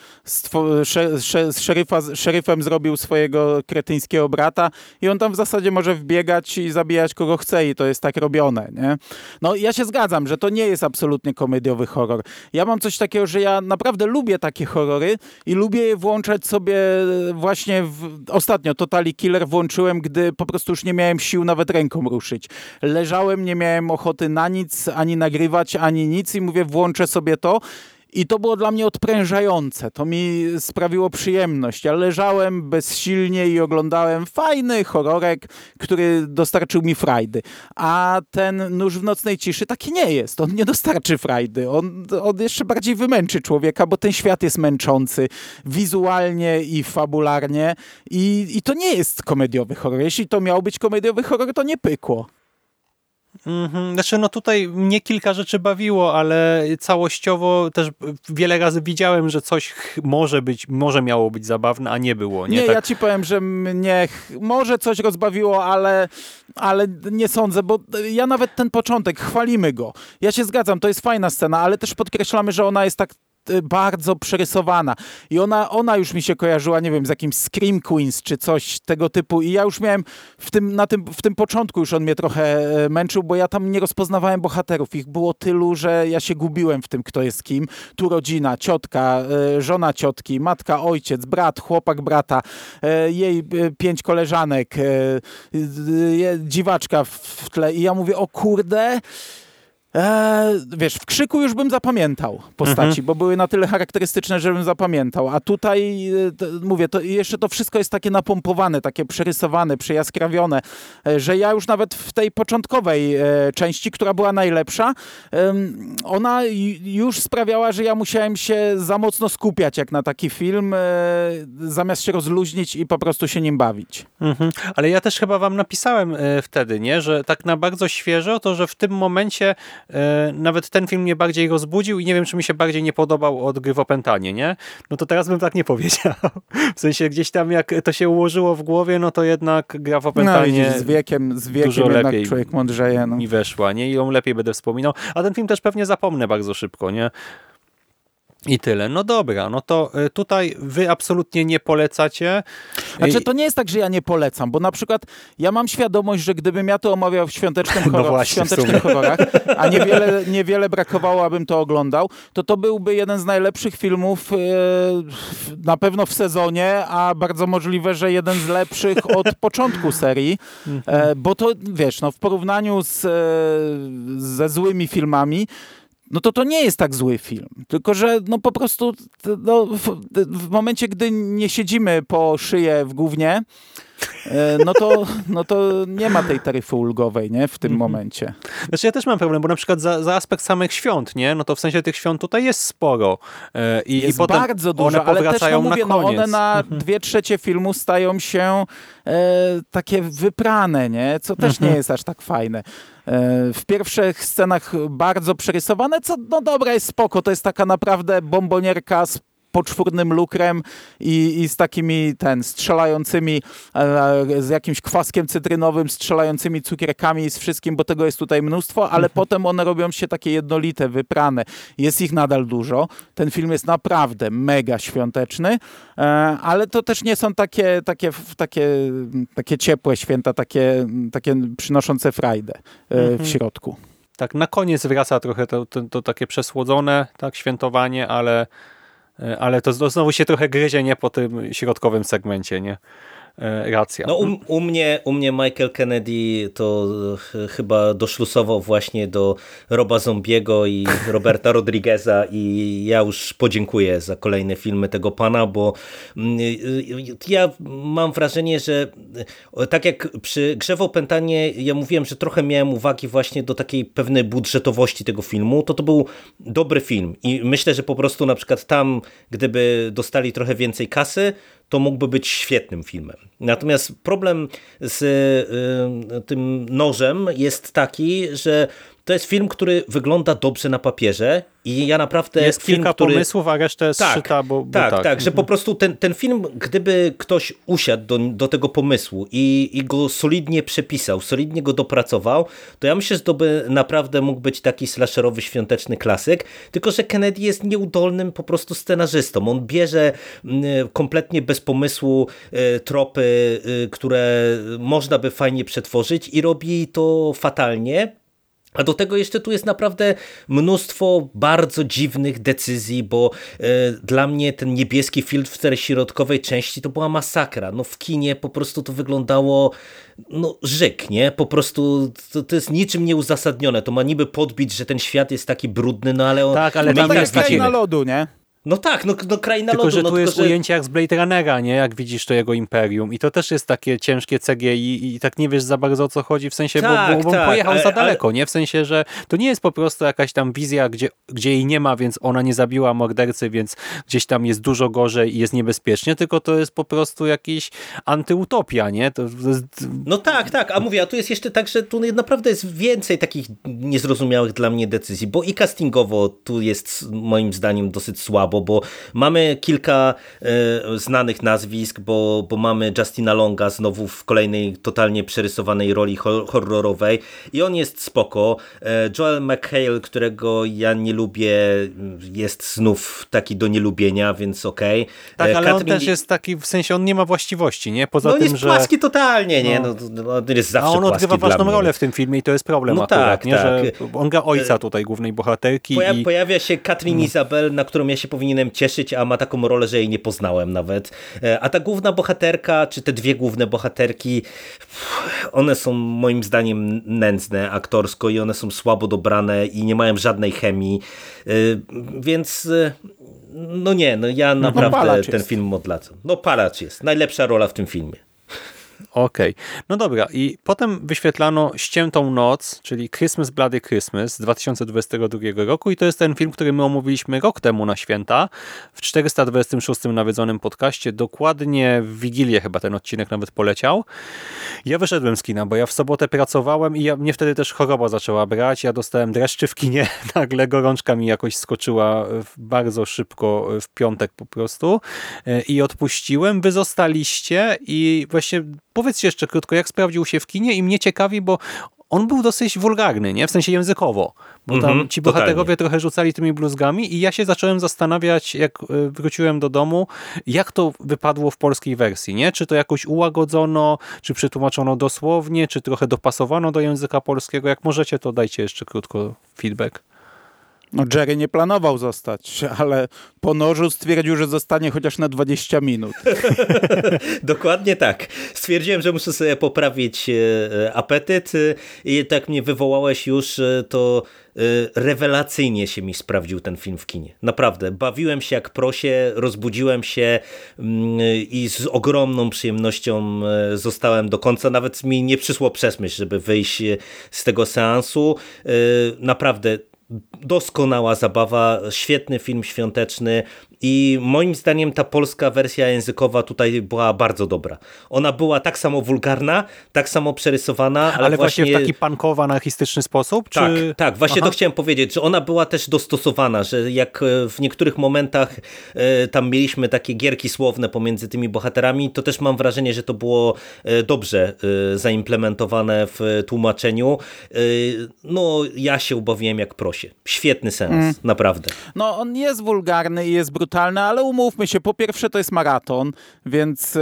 sze, sze, z szeryfa, szeryfem zrobił swojego kretyńskiego brata i on tam w zasadzie może wbiegać i zabijać kogo chce i to jest tak robione, nie? No ja się zgadzam, że to nie jest absolutnie komediowy horror. Ja mam coś takiego że ja naprawdę lubię takie horrory i lubię je włączać sobie właśnie w... ostatnio Totally Killer włączyłem, gdy po prostu już nie miałem sił nawet ręką ruszyć. Leżałem, nie miałem ochoty na nic, ani nagrywać, ani nic i mówię, włączę sobie to i to było dla mnie odprężające. To mi sprawiło przyjemność. Ja leżałem bezsilnie i oglądałem fajny horrorek, który dostarczył mi frajdy. A ten Nóż w nocnej ciszy taki nie jest. On nie dostarczy frajdy. On, on jeszcze bardziej wymęczy człowieka, bo ten świat jest męczący wizualnie i fabularnie. I, i to nie jest komediowy horror. Jeśli to miał być komediowy horror, to nie pykło. Mhm. Znaczy, no tutaj mnie kilka rzeczy bawiło, ale całościowo też wiele razy widziałem, że coś może być, może miało być zabawne, a nie było. Nie, nie tak... ja ci powiem, że mnie może coś rozbawiło, ale, ale nie sądzę, bo ja nawet ten początek, chwalimy go. Ja się zgadzam, to jest fajna scena, ale też podkreślamy, że ona jest tak bardzo przerysowana. I ona, ona już mi się kojarzyła, nie wiem, z jakimś Scream Queens czy coś tego typu. I ja już miałem w tym, na tym, w tym początku już on mnie trochę e, męczył, bo ja tam nie rozpoznawałem bohaterów. Ich było tylu, że ja się gubiłem w tym, kto jest kim. Tu rodzina, ciotka, e, żona ciotki, matka, ojciec, brat, chłopak brata, e, jej pięć koleżanek, dziwaczka w tle. I ja mówię, o kurde, Eee, wiesz, w krzyku już bym zapamiętał postaci, mhm. bo były na tyle charakterystyczne, żebym zapamiętał. A tutaj, e, to, mówię, to jeszcze to wszystko jest takie napompowane, takie przerysowane, przejaskrawione, e, że ja już nawet w tej początkowej e, części, która była najlepsza, e, ona już sprawiała, że ja musiałem się za mocno skupiać jak na taki film, e, zamiast się rozluźnić i po prostu się nim bawić. Mhm. Ale ja też chyba wam napisałem e, wtedy, nie, że tak na bardzo świeżo, to że w tym momencie e, nawet ten film mnie bardziej rozbudził i nie wiem, czy mi się bardziej nie podobał od gry w opętanie, nie? No to teraz bym tak nie powiedział. W sensie gdzieś tam jak to się ułożyło w głowie, no to jednak gra w No opętanie widzisz, z wiekiem, z wiekiem dużo lepiej człowiek mądrzeje. No. mi weszła, nie? I ją lepiej będę wspominał. A ten film też pewnie zapomnę bardzo szybko, nie? I tyle. No dobra, no to y, tutaj wy absolutnie nie polecacie. Znaczy I- to nie jest tak, że ja nie polecam, bo na przykład ja mam świadomość, że gdybym ja to omawiał w świątecznym, horror, No właśnie, w w świątecznych sumie. horrorach, a niewiele, niewiele brakowało, abym to oglądał, to to byłby jeden z najlepszych filmów w- na pewno w sezonie, a bardzo możliwe, że jeden z lepszych od początku serii, e, bo to wiesz, no w porównaniu z, e, ze złymi filmami, no to to nie jest tak zły film. Tylko, że no po prostu no, w, w momencie, gdy nie siedzimy po szyję w gównie, e, no to, no to nie ma tej taryfy ulgowej, nie? W tym momencie. Znaczy ja też mam problem, bo na przykład za, za aspekt samych świąt, nie? No to w sensie tych świąt tutaj jest sporo. E, I, Jest i potem bardzo dużo, one ale też no mówię, na no koniec. one na dwie trzecie filmu stają się e, takie wyprane, nie? Co też nie jest aż tak fajne. E, w pierwszych scenach bardzo przerysowane, co no dobra, jest spoko, to jest taka naprawdę bombonierka z poczwórnym lukrem i, i z takimi ten, strzelającymi, e, z jakimś kwaskiem cytrynowym, strzelającymi cukierkami i z wszystkim, bo tego jest tutaj mnóstwo, ale potem one robią się takie jednolite, wyprane. Jest ich nadal dużo. Ten film jest naprawdę mega świąteczny, e, ale to też nie są takie, takie, takie, takie ciepłe święta, takie, takie przynoszące frajdę e, w środku. Tak, na koniec wraca trochę to, to, to takie przesłodzone, tak, świętowanie, ale, e, ale to, to znowu się trochę gryzie, nie? Po tym środkowym segmencie, nie? E, Racja. No u, u, mnie, u mnie Michael Kennedy to ch- chyba doszlusował właśnie do Roba Zombiego i Roberta Rodrigueza i ja już podziękuję za kolejne filmy tego pana, bo mm, y, y, ja mam wrażenie, że y, tak jak przy Grze w opętanie ja mówiłem, że trochę miałem uwagi właśnie do takiej pewnej budżetowości tego filmu, to to był dobry film i myślę, że po prostu na przykład tam, gdyby dostali trochę więcej kasy, to mógłby być świetnym filmem. Natomiast problem z y, tym nożem jest taki, że to jest film, który wygląda dobrze na papierze i ja naprawdę jest film, kilka który... pomysłów, a reszta jest Tak, szyta, bo, bo tak, tak. tak, że po prostu ten, ten film, gdyby ktoś usiadł do, do tego pomysłu i, i go solidnie przepisał, solidnie go dopracował, to ja myślę, że to by naprawdę mógł być taki slasherowy, świąteczny klasyk, tylko że Kennedy jest nieudolnym po prostu scenarzystą. On bierze mm, kompletnie bez pomysłu e, tropy, e, które można by fajnie przetworzyć i robi to fatalnie, a do tego jeszcze tu jest naprawdę mnóstwo bardzo dziwnych decyzji, bo e, dla mnie ten niebieski filtr w tej środkowej części to była masakra. No w kinie po prostu to wyglądało no żyk, nie? Po prostu to, to jest niczym nieuzasadnione. To ma niby podbić, że ten świat jest taki brudny, no ale on... Tak, ale tam jest kraina lodu, nie? No tak, no, no kraina Tylko, lodu. że no, tu jest że... ujęcie jak z Blade Runnera, nie? Jak widzisz to jego imperium. I to też jest takie ciężkie CGI i tak nie wiesz za bardzo o co chodzi, w sensie, Tak, bo, bo, bo tak, pojechał ale- za daleko, nie? W sensie, że to nie jest po prostu jakaś tam wizja, gdzie, gdzie jej nie ma, więc ona nie zabiła mordercy, więc gdzieś tam jest dużo gorzej i jest niebezpiecznie, tylko to jest po prostu jakiś antyutopia, nie? To, to jest, No tak, tak, a mówię, a tu jest jeszcze tak, że tu naprawdę jest więcej takich niezrozumiałych dla mnie decyzji, bo i castingowo tu jest moim zdaniem dosyć słabo, bo mamy kilka e, znanych nazwisk, bo, bo mamy Justina Longa znowu w kolejnej totalnie przerysowanej roli hor- horrorowej i on jest spoko. E, Joel McHale, którego ja nie lubię, jest znów taki do nielubienia, więc okej. tak, E, ale on też jest taki, w sensie on nie ma właściwości, nie? Poza no on tym, jest że... płaski totalnie, nie? No. No, no, on jest zawsze A on odgrywa ważną rolę w tym filmie i to jest problem No akurat, tak, nie? tak. Że on gra ojca tutaj, głównej bohaterki Poja i... Pojawia się Katrin Izabel, na którą ja się powinienem cieszyć, a ma taką rolę, że jej nie poznałem nawet. E, A ta główna bohaterka, czy te dwie główne bohaterki, one są moim zdaniem nędzne aktorsko i one są słabo dobrane i nie mają żadnej chemii. E, Więc e, no nie, no ja naprawdę palacz ten film odlacam. No palacz jest. Najlepsza rola w tym filmie. Okej. No dobra, i potem wyświetlano Ściętą Noc, czyli Christmas Bloody Christmas z 2022 roku i to jest ten film, który my omówiliśmy rok temu na święta w 426 nawiedzonym podcaście. Dokładnie w Wigilię chyba ten odcinek nawet poleciał. Ja wyszedłem z kina, bo ja w sobotę pracowałem i ja, mnie wtedy też choroba zaczęła brać. Ja dostałem dreszczy w kinie, nagle gorączka mi jakoś skoczyła bardzo szybko w piątek po prostu e, i odpuściłem. Wy zostaliście i właśnie powiedzcie jeszcze krótko, jak sprawdził się w kinie i mnie ciekawi, bo on był dosyć wulgarny, nie? W sensie językowo, bo tam Mhm, ci bohaterowie totalnie. trochę rzucali tymi bluzgami i ja się zacząłem zastanawiać, jak y, wróciłem do domu, jak to wypadło w polskiej wersji, nie? Czy to jakoś ułagodzono, czy przetłumaczono dosłownie, czy trochę dopasowano do języka polskiego? Jak możecie, to dajcie jeszcze krótko feedback. No Jerry nie planował zostać, ale po nożu stwierdził, że zostanie chociaż na 20 minut. Dokładnie tak. Stwierdziłem, że muszę sobie poprawić e, apetyt e, i tak mnie wywołałeś już, e, to rewelacyjnie się mi sprawdził ten film w kinie. Naprawdę. Bawiłem się jak prosie, rozbudziłem się mm, i z ogromną przyjemnością zostałem do końca. Nawet mi nie przyszło przesmyśl, żeby wyjść z tego seansu. Naprawdę doskonała zabawa, świetny film świąteczny i moim zdaniem ta polska wersja językowa tutaj była bardzo dobra. Ona była tak samo wulgarna, tak samo przerysowana, ale, Ale, właśnie, w taki punkowo anarchistyczny sposób? tak, czy... tak, właśnie Aha. to chciałem powiedzieć, że ona była też dostosowana, że jak e, w niektórych momentach e, tam mieliśmy takie gierki słowne pomiędzy tymi bohaterami, to też mam wrażenie, że to było e, dobrze zaimplementowane w tłumaczeniu. No, ja się ubawiłem jak prosie. Świetny sens, Mm. naprawdę. No, on jest wulgarny i jest brutalny, ale umówmy się, po pierwsze to jest maraton, więc e,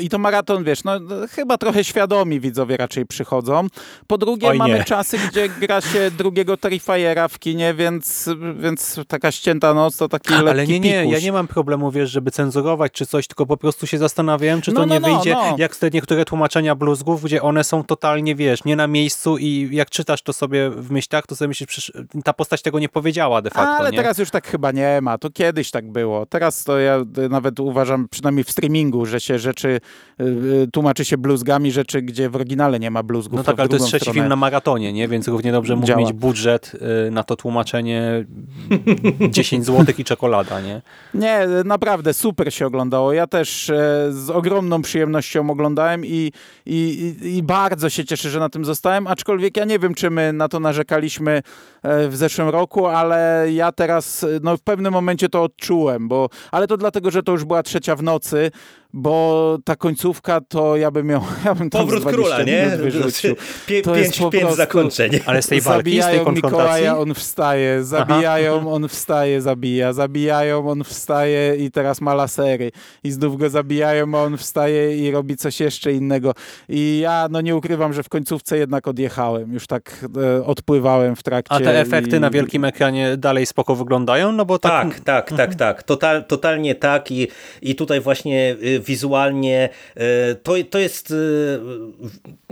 i to maraton, wiesz, no chyba trochę świadomi widzowie raczej przychodzą. Po drugie Oj, mamy czasy, gdzie gra się drugiego Terrifiera w kinie, więc, więc taka ścięta noc to taki lekki Ale nie, nie, pikuś. ja nie mam problemu, wiesz, żeby cenzurować czy coś, tylko po prostu się zastanawiałem, czy to No, no, nie no, wyjdzie no. jak te niektóre tłumaczenia bluzgów, gdzie one są totalnie, wiesz, nie na miejscu i jak czytasz to sobie w myślach, to sobie myślisz, ta postać tego nie powiedziała de facto, Ale nie? teraz już tak chyba nie ma. To kiedyś tak było. Teraz to ja nawet uważam, przynajmniej w streamingu, że się rzeczy y, y, tłumaczy się bluzgami, rzeczy, gdzie w oryginale nie ma bluzgów. No tak, ale to jest trzeci stronę. film na maratonie, nie? Więc równie dobrze mógł Działa. mieć budżet y, na to tłumaczenie 10 zł i czekolada, nie? Nie, naprawdę super się oglądało. Ja też e, z ogromną przyjemnością oglądałem i, i, i, i bardzo się cieszę, że na tym zostałem, aczkolwiek ja nie wiem, czy my na to narzekaliśmy e, w zeszłym roku, ale ja teraz e, no, w pewnym momencie to odczułem, bo, ale to dlatego, że to już była trzecia w nocy, bo ta końcówka to ja bym ją ja bym Powrót 20 króla, nie? wyrzucił. Pie, To jest pięć, po pięć prostu- zakończeń. Ale z tej walki, z tej Zabijają konfrontacji? Mikołaja, on wstaje, zabijają, on wstaje, zabija, zabijają, on wstaje i teraz ma lasery i znów go zabijają, a on wstaje i robi coś jeszcze innego. I ja no nie ukrywam, że w końcówce jednak odjechałem, już tak e, odpływałem w trakcie. A te efekty i... na wielkim ekranie dalej spoko wyglądają? No bo tak... Tak, tak, tak, tak. Total, totalnie tak i, i tutaj właśnie y, wizualnie y, to, to jest y,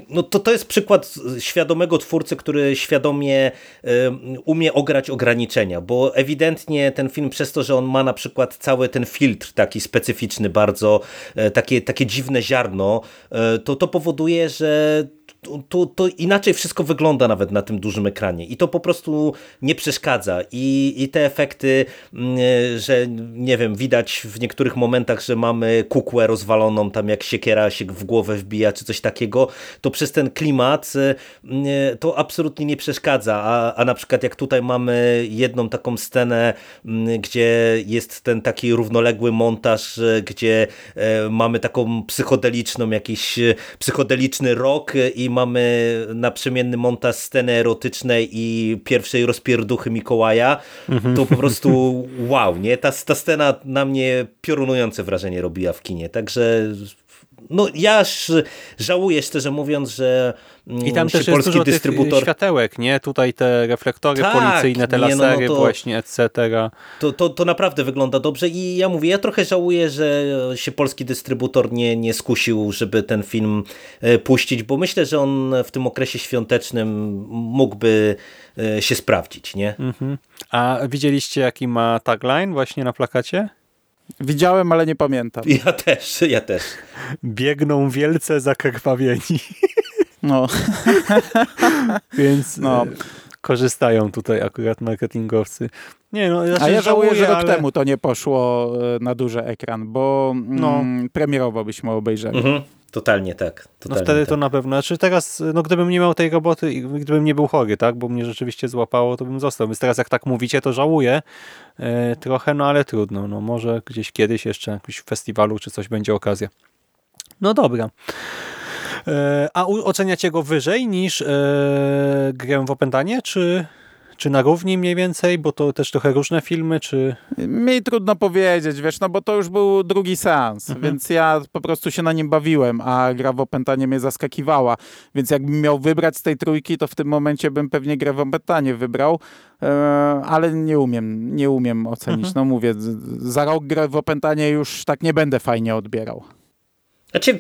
no to, to jest przykład świadomego twórcy, który świadomie y, umie ograć ograniczenia, bo ewidentnie ten film przez to, że on ma na przykład cały ten filtr taki specyficzny bardzo, takie, takie dziwne ziarno, to to powoduje, że to, to, inaczej wszystko wygląda nawet na tym dużym ekranie i to po prostu nie przeszkadza. I, i te efekty, mm, że nie wiem, widać w niektórych momentach, że mamy kukłę rozwaloną, tam jak siekiera się w głowę wbija czy coś takiego, to przez ten klimat mm, to absolutnie nie przeszkadza, a, a na przykład jak tutaj mamy jedną taką scenę, mm, gdzie jest ten taki równoległy montaż, e, gdzie e, mamy taką psychodeliczną, jakiś psychodeliczny rok i mamy naprzemienny montaż sceny erotycznej i pierwszej rozpierduchy Mikołaja, to po prostu wow, nie? Ta, ta scena na mnie piorunujące wrażenie robiła w kinie, także no ja żałuję szczerze mówiąc, że I tam też jest polski dużo dystrybutor tych światełek, nie? Tutaj te reflektory Tak, policyjne, te nie, no, no lasery to- właśnie, etc. To, to, to naprawdę wygląda dobrze i ja mówię, ja trochę żałuję, że się polski dystrybutor nie, nie skusił, żeby ten film e, puścić, bo myślę, że on w tym okresie świątecznym mógłby e, się sprawdzić, nie? Mhm. A widzieliście jaki ma tagline właśnie na plakacie? Widziałem, ale nie pamiętam. Ja też, ja też. Biegną wielce zakrwawieni. No. Więc No. no. korzystają tutaj akurat marketingowcy. Nie, no, znaczy A ja żałuję, że rok ale... temu to nie poszło e, na duży ekran, bo No. mm, premierowo byśmy obejrzeli. Mhm. Totalnie tak. No Totalnie wtedy tak. to na pewno. Znaczy teraz, no gdybym nie miał tej roboty i gdybym nie był chory, tak, bo mnie rzeczywiście złapało, to bym został. Więc teraz jak tak mówicie, to żałuję e, trochę, no ale trudno. No może gdzieś kiedyś jeszcze jakimś festiwalu czy coś będzie okazja. No dobra. E, a oceniacie go wyżej niż e, grę w opętanie, czy, czy na równi mniej więcej, bo to też trochę różne filmy, czy... Mi trudno powiedzieć, wiesz, no bo to już był drugi seans, Mhm. więc ja po prostu się na nim bawiłem, a gra w opętanie mnie zaskakiwała, więc jakbym miał wybrać z tej trójki, to w tym momencie bym pewnie grę w opętanie wybrał, e, ale nie umiem, nie umiem ocenić. Mhm. No mówię, za rok grę w opętanie już tak nie będę fajnie odbierał. Znaczy,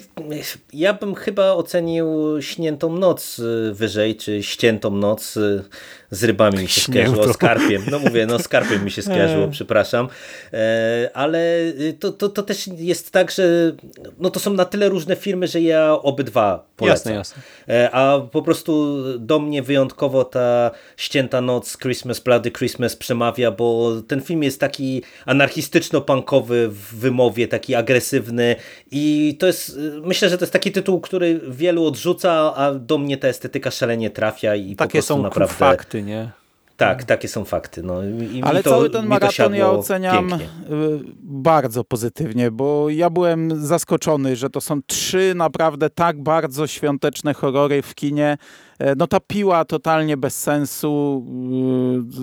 ja bym chyba ocenił śniętą noc y, wyżej, czy ściętą noc y, z rybami mi się skojarzyło, z karpiem. No mówię, no z karpiem mi się skojarzyło, przepraszam. E, Ale y, to, to, to też jest tak, że no to są na tyle różne filmy, że ja obydwa polecam. Jasne, jasne. E, A po prostu do mnie wyjątkowo ta ścięta noc Christmas, Bloody Christmas przemawia, bo ten film jest taki anarchistyczno-punkowy w wymowie, taki agresywny i to jest, y, myślę, że to jest taki tytuł, który wielu odrzuca, a do mnie ta estetyka szalenie trafia i po Takie są naprawdę... fakty, nie? Tak, takie są fakty. No. I, Ale to, cały ten maraton ja oceniam pięknie. y, bardzo pozytywnie, bo ja byłem zaskoczony, że to są trzy naprawdę tak bardzo świąteczne horrory w kinie. E, No ta piła totalnie bez sensu.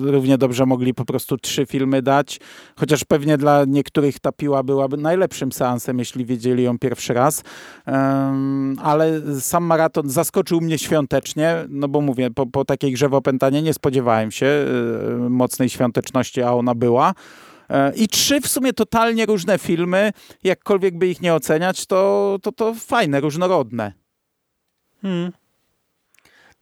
y, Równie dobrze mogli po prostu trzy filmy dać, chociaż pewnie dla niektórych ta piła byłaby najlepszym seansem, jeśli widzieli ją pierwszy raz. Ale sam maraton zaskoczył mnie świątecznie, no bo mówię, po, po takiej grze w opętanie nie spodziewałem się y, mocnej świąteczności, a ona była. E, I trzy w sumie totalnie różne filmy, jakkolwiek by ich nie oceniać, to, to, to fajne, różnorodne. Hmm.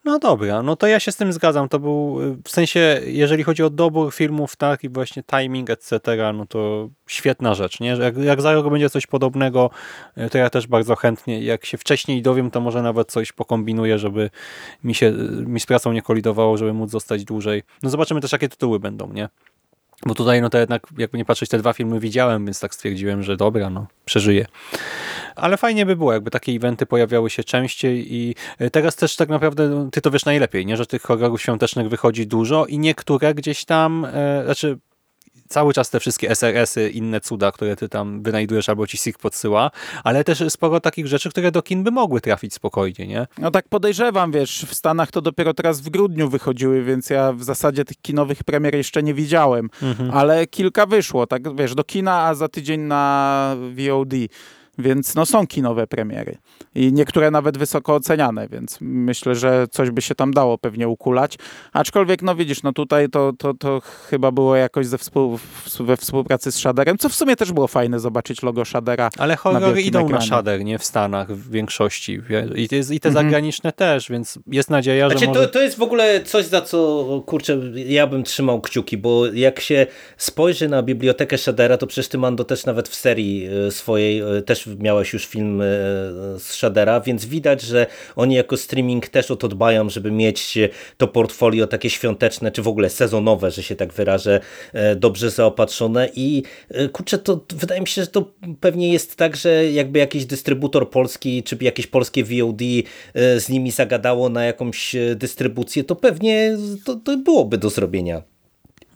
No dobra, no to ja się z tym zgadzam. To był, w sensie, jeżeli chodzi o dobór filmów, tak, i właśnie timing, etc., no to świetna rzecz, nie? Jak, jak za rok będzie coś podobnego, y, to ja też bardzo chętnie, jak się wcześniej dowiem, to może nawet coś pokombinuję, żeby mi się, y, mi z pracą nie kolidowało, żeby móc zostać dłużej. No zobaczymy też, jakie tytuły będą, nie? Bo tutaj, no to jednak, jakby nie patrzeć, te dwa filmy widziałem, więc tak stwierdziłem, że dobra, no, przeżyję. Ale fajnie by było, jakby takie eventy pojawiały się częściej i e, teraz też tak naprawdę, no, ty to wiesz najlepiej, nie, że tych horrorów świątecznych wychodzi dużo i niektóre gdzieś tam, e, znaczy cały czas te wszystkie SRS-y, inne cuda, które ty tam wynajdujesz albo ci SIG podsyła, ale też sporo takich rzeczy, które do kin by mogły trafić spokojnie, nie? No tak podejrzewam, wiesz, w Stanach to dopiero teraz w grudniu wychodziły, więc ja w zasadzie tych kinowych premier jeszcze nie widziałem, ale kilka wyszło, tak wiesz, do kina, a za tydzień na VOD. Więc no są kinowe premiery i niektóre nawet wysoko oceniane, więc myślę, że coś by się tam dało pewnie ukulać. Aczkolwiek, no widzisz, no tutaj to, to, to chyba było jakoś ze współ, we współpracy z Shaderem, co w sumie też było fajne zobaczyć logo Shadera. Ale Na horrory idą na ekranie. shader, nie? W Stanach w większości. I te, i te Mhm. zagraniczne też, więc jest nadzieja, że Znaczy, może... to, to jest w ogóle coś, za co, kurczę, ja bym trzymał kciuki, bo jak się spojrzy na bibliotekę Shadera, to przecież ty, Mando, też nawet w serii e, swojej e, też miałeś już film e, z Shadera, więc widać, że oni jako streaming też o to dbają, żeby mieć to portfolio takie świąteczne, czy w ogóle sezonowe, że się tak wyrażę, e, dobrze zaopatrzone i e, kurczę, to wydaje mi się, że to pewnie jest tak, że jakby jakiś dystrybutor polski, czy jakieś polskie VOD z nimi zagadało na jakąś dystrybucję, to pewnie to, to byłoby do zrobienia.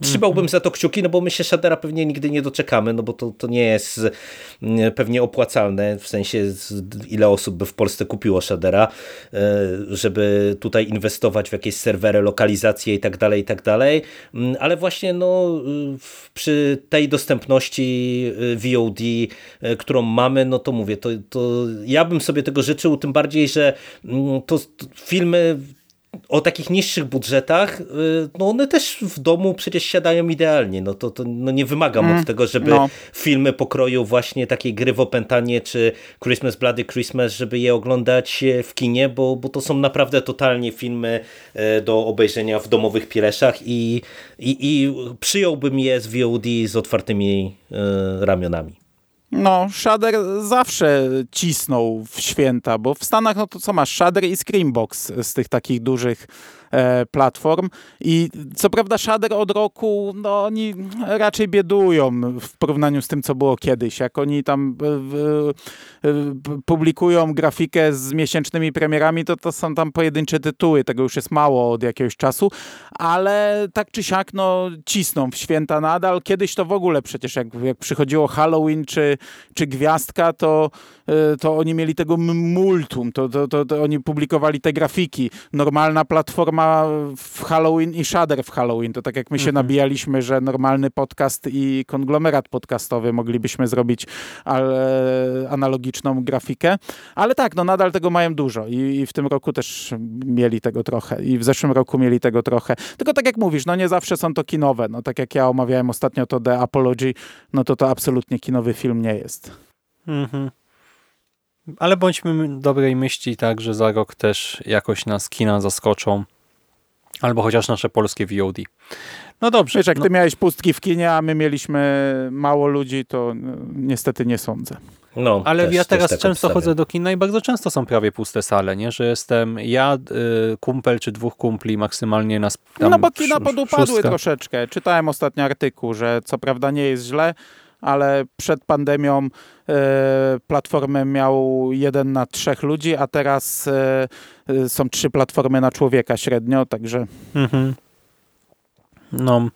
Trzymałbym za to kciuki, no bo myślę, że Shadera pewnie nigdy nie doczekamy, no bo to, to nie jest mm, pewnie opłacalne, w sensie ile osób by w Polsce kupiło Shadera, e, żeby tutaj inwestować w jakieś serwery, lokalizacje i tak dalej, i tak dalej, Mm, ale właśnie no przy tej dostępności y, VOD, y, którą mamy, no to mówię, to, to ja bym sobie tego życzył, tym bardziej, że mm, to filmy o takich niższych budżetach, y, no one też w domu przecież siadają idealnie. No to, to no nie wymagam mm, od tego, żeby no. filmy pokroju właśnie takiej gry w opętanie czy Christmas Bloody Christmas, żeby je oglądać e, w kinie, bo, bo to są naprawdę totalnie filmy e, do obejrzenia w domowych pieleszach i, i, i przyjąłbym je z VOD z otwartymi e, ramionami. No, Shader zawsze cisnął w święta, bo w Stanach, no to co masz, Shader i Screambox z tych takich dużych platform i co prawda Shader od roku, no oni raczej biedują w porównaniu z tym, co było kiedyś. Jak oni tam e, e, publikują grafikę z miesięcznymi premierami, to to są tam pojedyncze tytuły, tego już jest mało od jakiegoś czasu, ale tak czy siak, no cisną w święta nadal. Kiedyś to w ogóle przecież jak, jak przychodziło Halloween czy, czy Gwiazdka, to, to oni mieli tego multum, to, to, to, to oni publikowali te grafiki. Normalna platforma w Halloween i Shader w Halloween. To tak jak my się mhm. nabijaliśmy, że normalny podcast i konglomerat podcastowy moglibyśmy zrobić analogiczną grafikę. Ale tak, no nadal tego mają dużo I, i w tym roku też mieli tego trochę i w zeszłym roku mieli tego trochę. Tylko tak jak mówisz, no nie zawsze są to kinowe. No tak jak ja omawiałem ostatnio to The Apology, no to to absolutnie kinowy film nie jest. Mhm. Ale bądźmy dobrej myśli tak, że za rok też jakoś nas kina zaskoczą. Albo chociaż nasze polskie VOD. No dobrze. Wiesz, jak no. ty miałeś pustki w kinie, a my mieliśmy mało ludzi, to no, niestety nie sądzę. No, Ale też, ja teraz często obstawiam. chodzę do kina i bardzo często są prawie puste sale, nie? Że jestem ja, y, kumpel czy dwóch kumpli maksymalnie nas tam No bo kina podupadły szóstka. troszeczkę. Czytałem ostatni artykuł, że co prawda nie jest źle, ale przed pandemią e, platformę miał jeden na trzech ludzi, a teraz e, e, są trzy platformy na człowieka średnio, także... Mhm. No,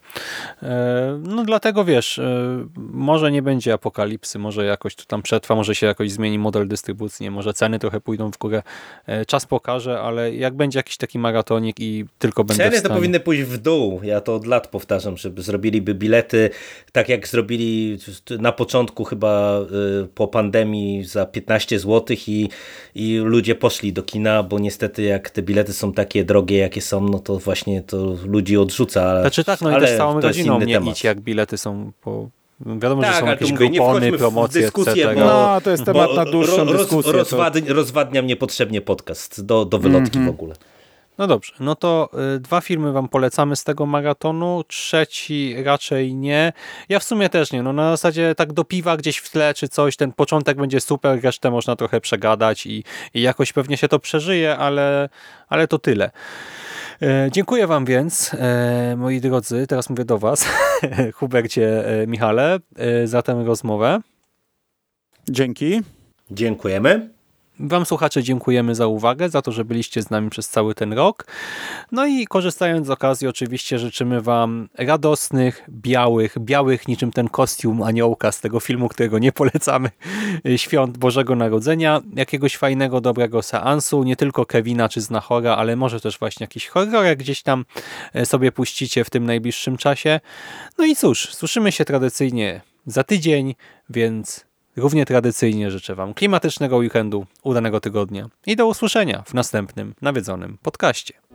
e, no dlatego wiesz, e, może nie będzie apokalipsy, może jakoś to tam przetrwa, może się jakoś zmieni model dystrybucji, może ceny trochę pójdą w górę. E, czas pokaże, ale jak będzie jakiś taki maratonik i tylko będę Ceny to powinny pójść w dół. Ja to od lat powtarzam, żeby zrobiliby bilety tak jak zrobili na początku chyba po pandemii za 15 zł i, i ludzie poszli do kina, bo niestety jak te bilety są takie drogie, jakie są, no to właśnie to ludzi odrzuca. Znaczy tak, no ale i też całą rodziną nie temat. idź, jak bilety są po Wiadomo, tak, że są jakieś grupony, promocje, dyskusję, etc. No, to jest temat na dłuższą roz, dyskusję. Rozwad, rozwadnia mnie potrzebnie podcast do, do wylotki mm -hmm. w ogóle. No dobrze, no to y, dwa filmy wam polecamy z tego maratonu, trzeci raczej nie. Ja w sumie też nie, no na zasadzie tak do piwa gdzieś w tle czy coś, ten początek będzie super, resztę można trochę przegadać i, i jakoś pewnie się to przeżyje, ale, ale to tyle. E, dziękuję Wam więc, e, moi drodzy, teraz mówię do Was, Hubercie, e, Michale, za tę rozmowę. Dzięki. Dziękujemy. Wam słuchacze dziękujemy za uwagę, za to, że byliście z nami przez cały ten rok. No i korzystając z okazji oczywiście życzymy Wam radosnych, białych, białych niczym ten kostium aniołka z tego filmu, którego nie polecamy, świąt Bożego Narodzenia, jakiegoś fajnego, dobrego seansu, nie tylko Kevina czy Znachora, ale może też właśnie jakiś horror gdzieś tam e, sobie puścicie w tym najbliższym czasie. No i cóż, słyszymy się tradycyjnie za tydzień, więc Równie tradycyjnie życzę Wam klimatycznego weekendu, udanego tygodnia i do usłyszenia w następnym nawiedzonym podcaście.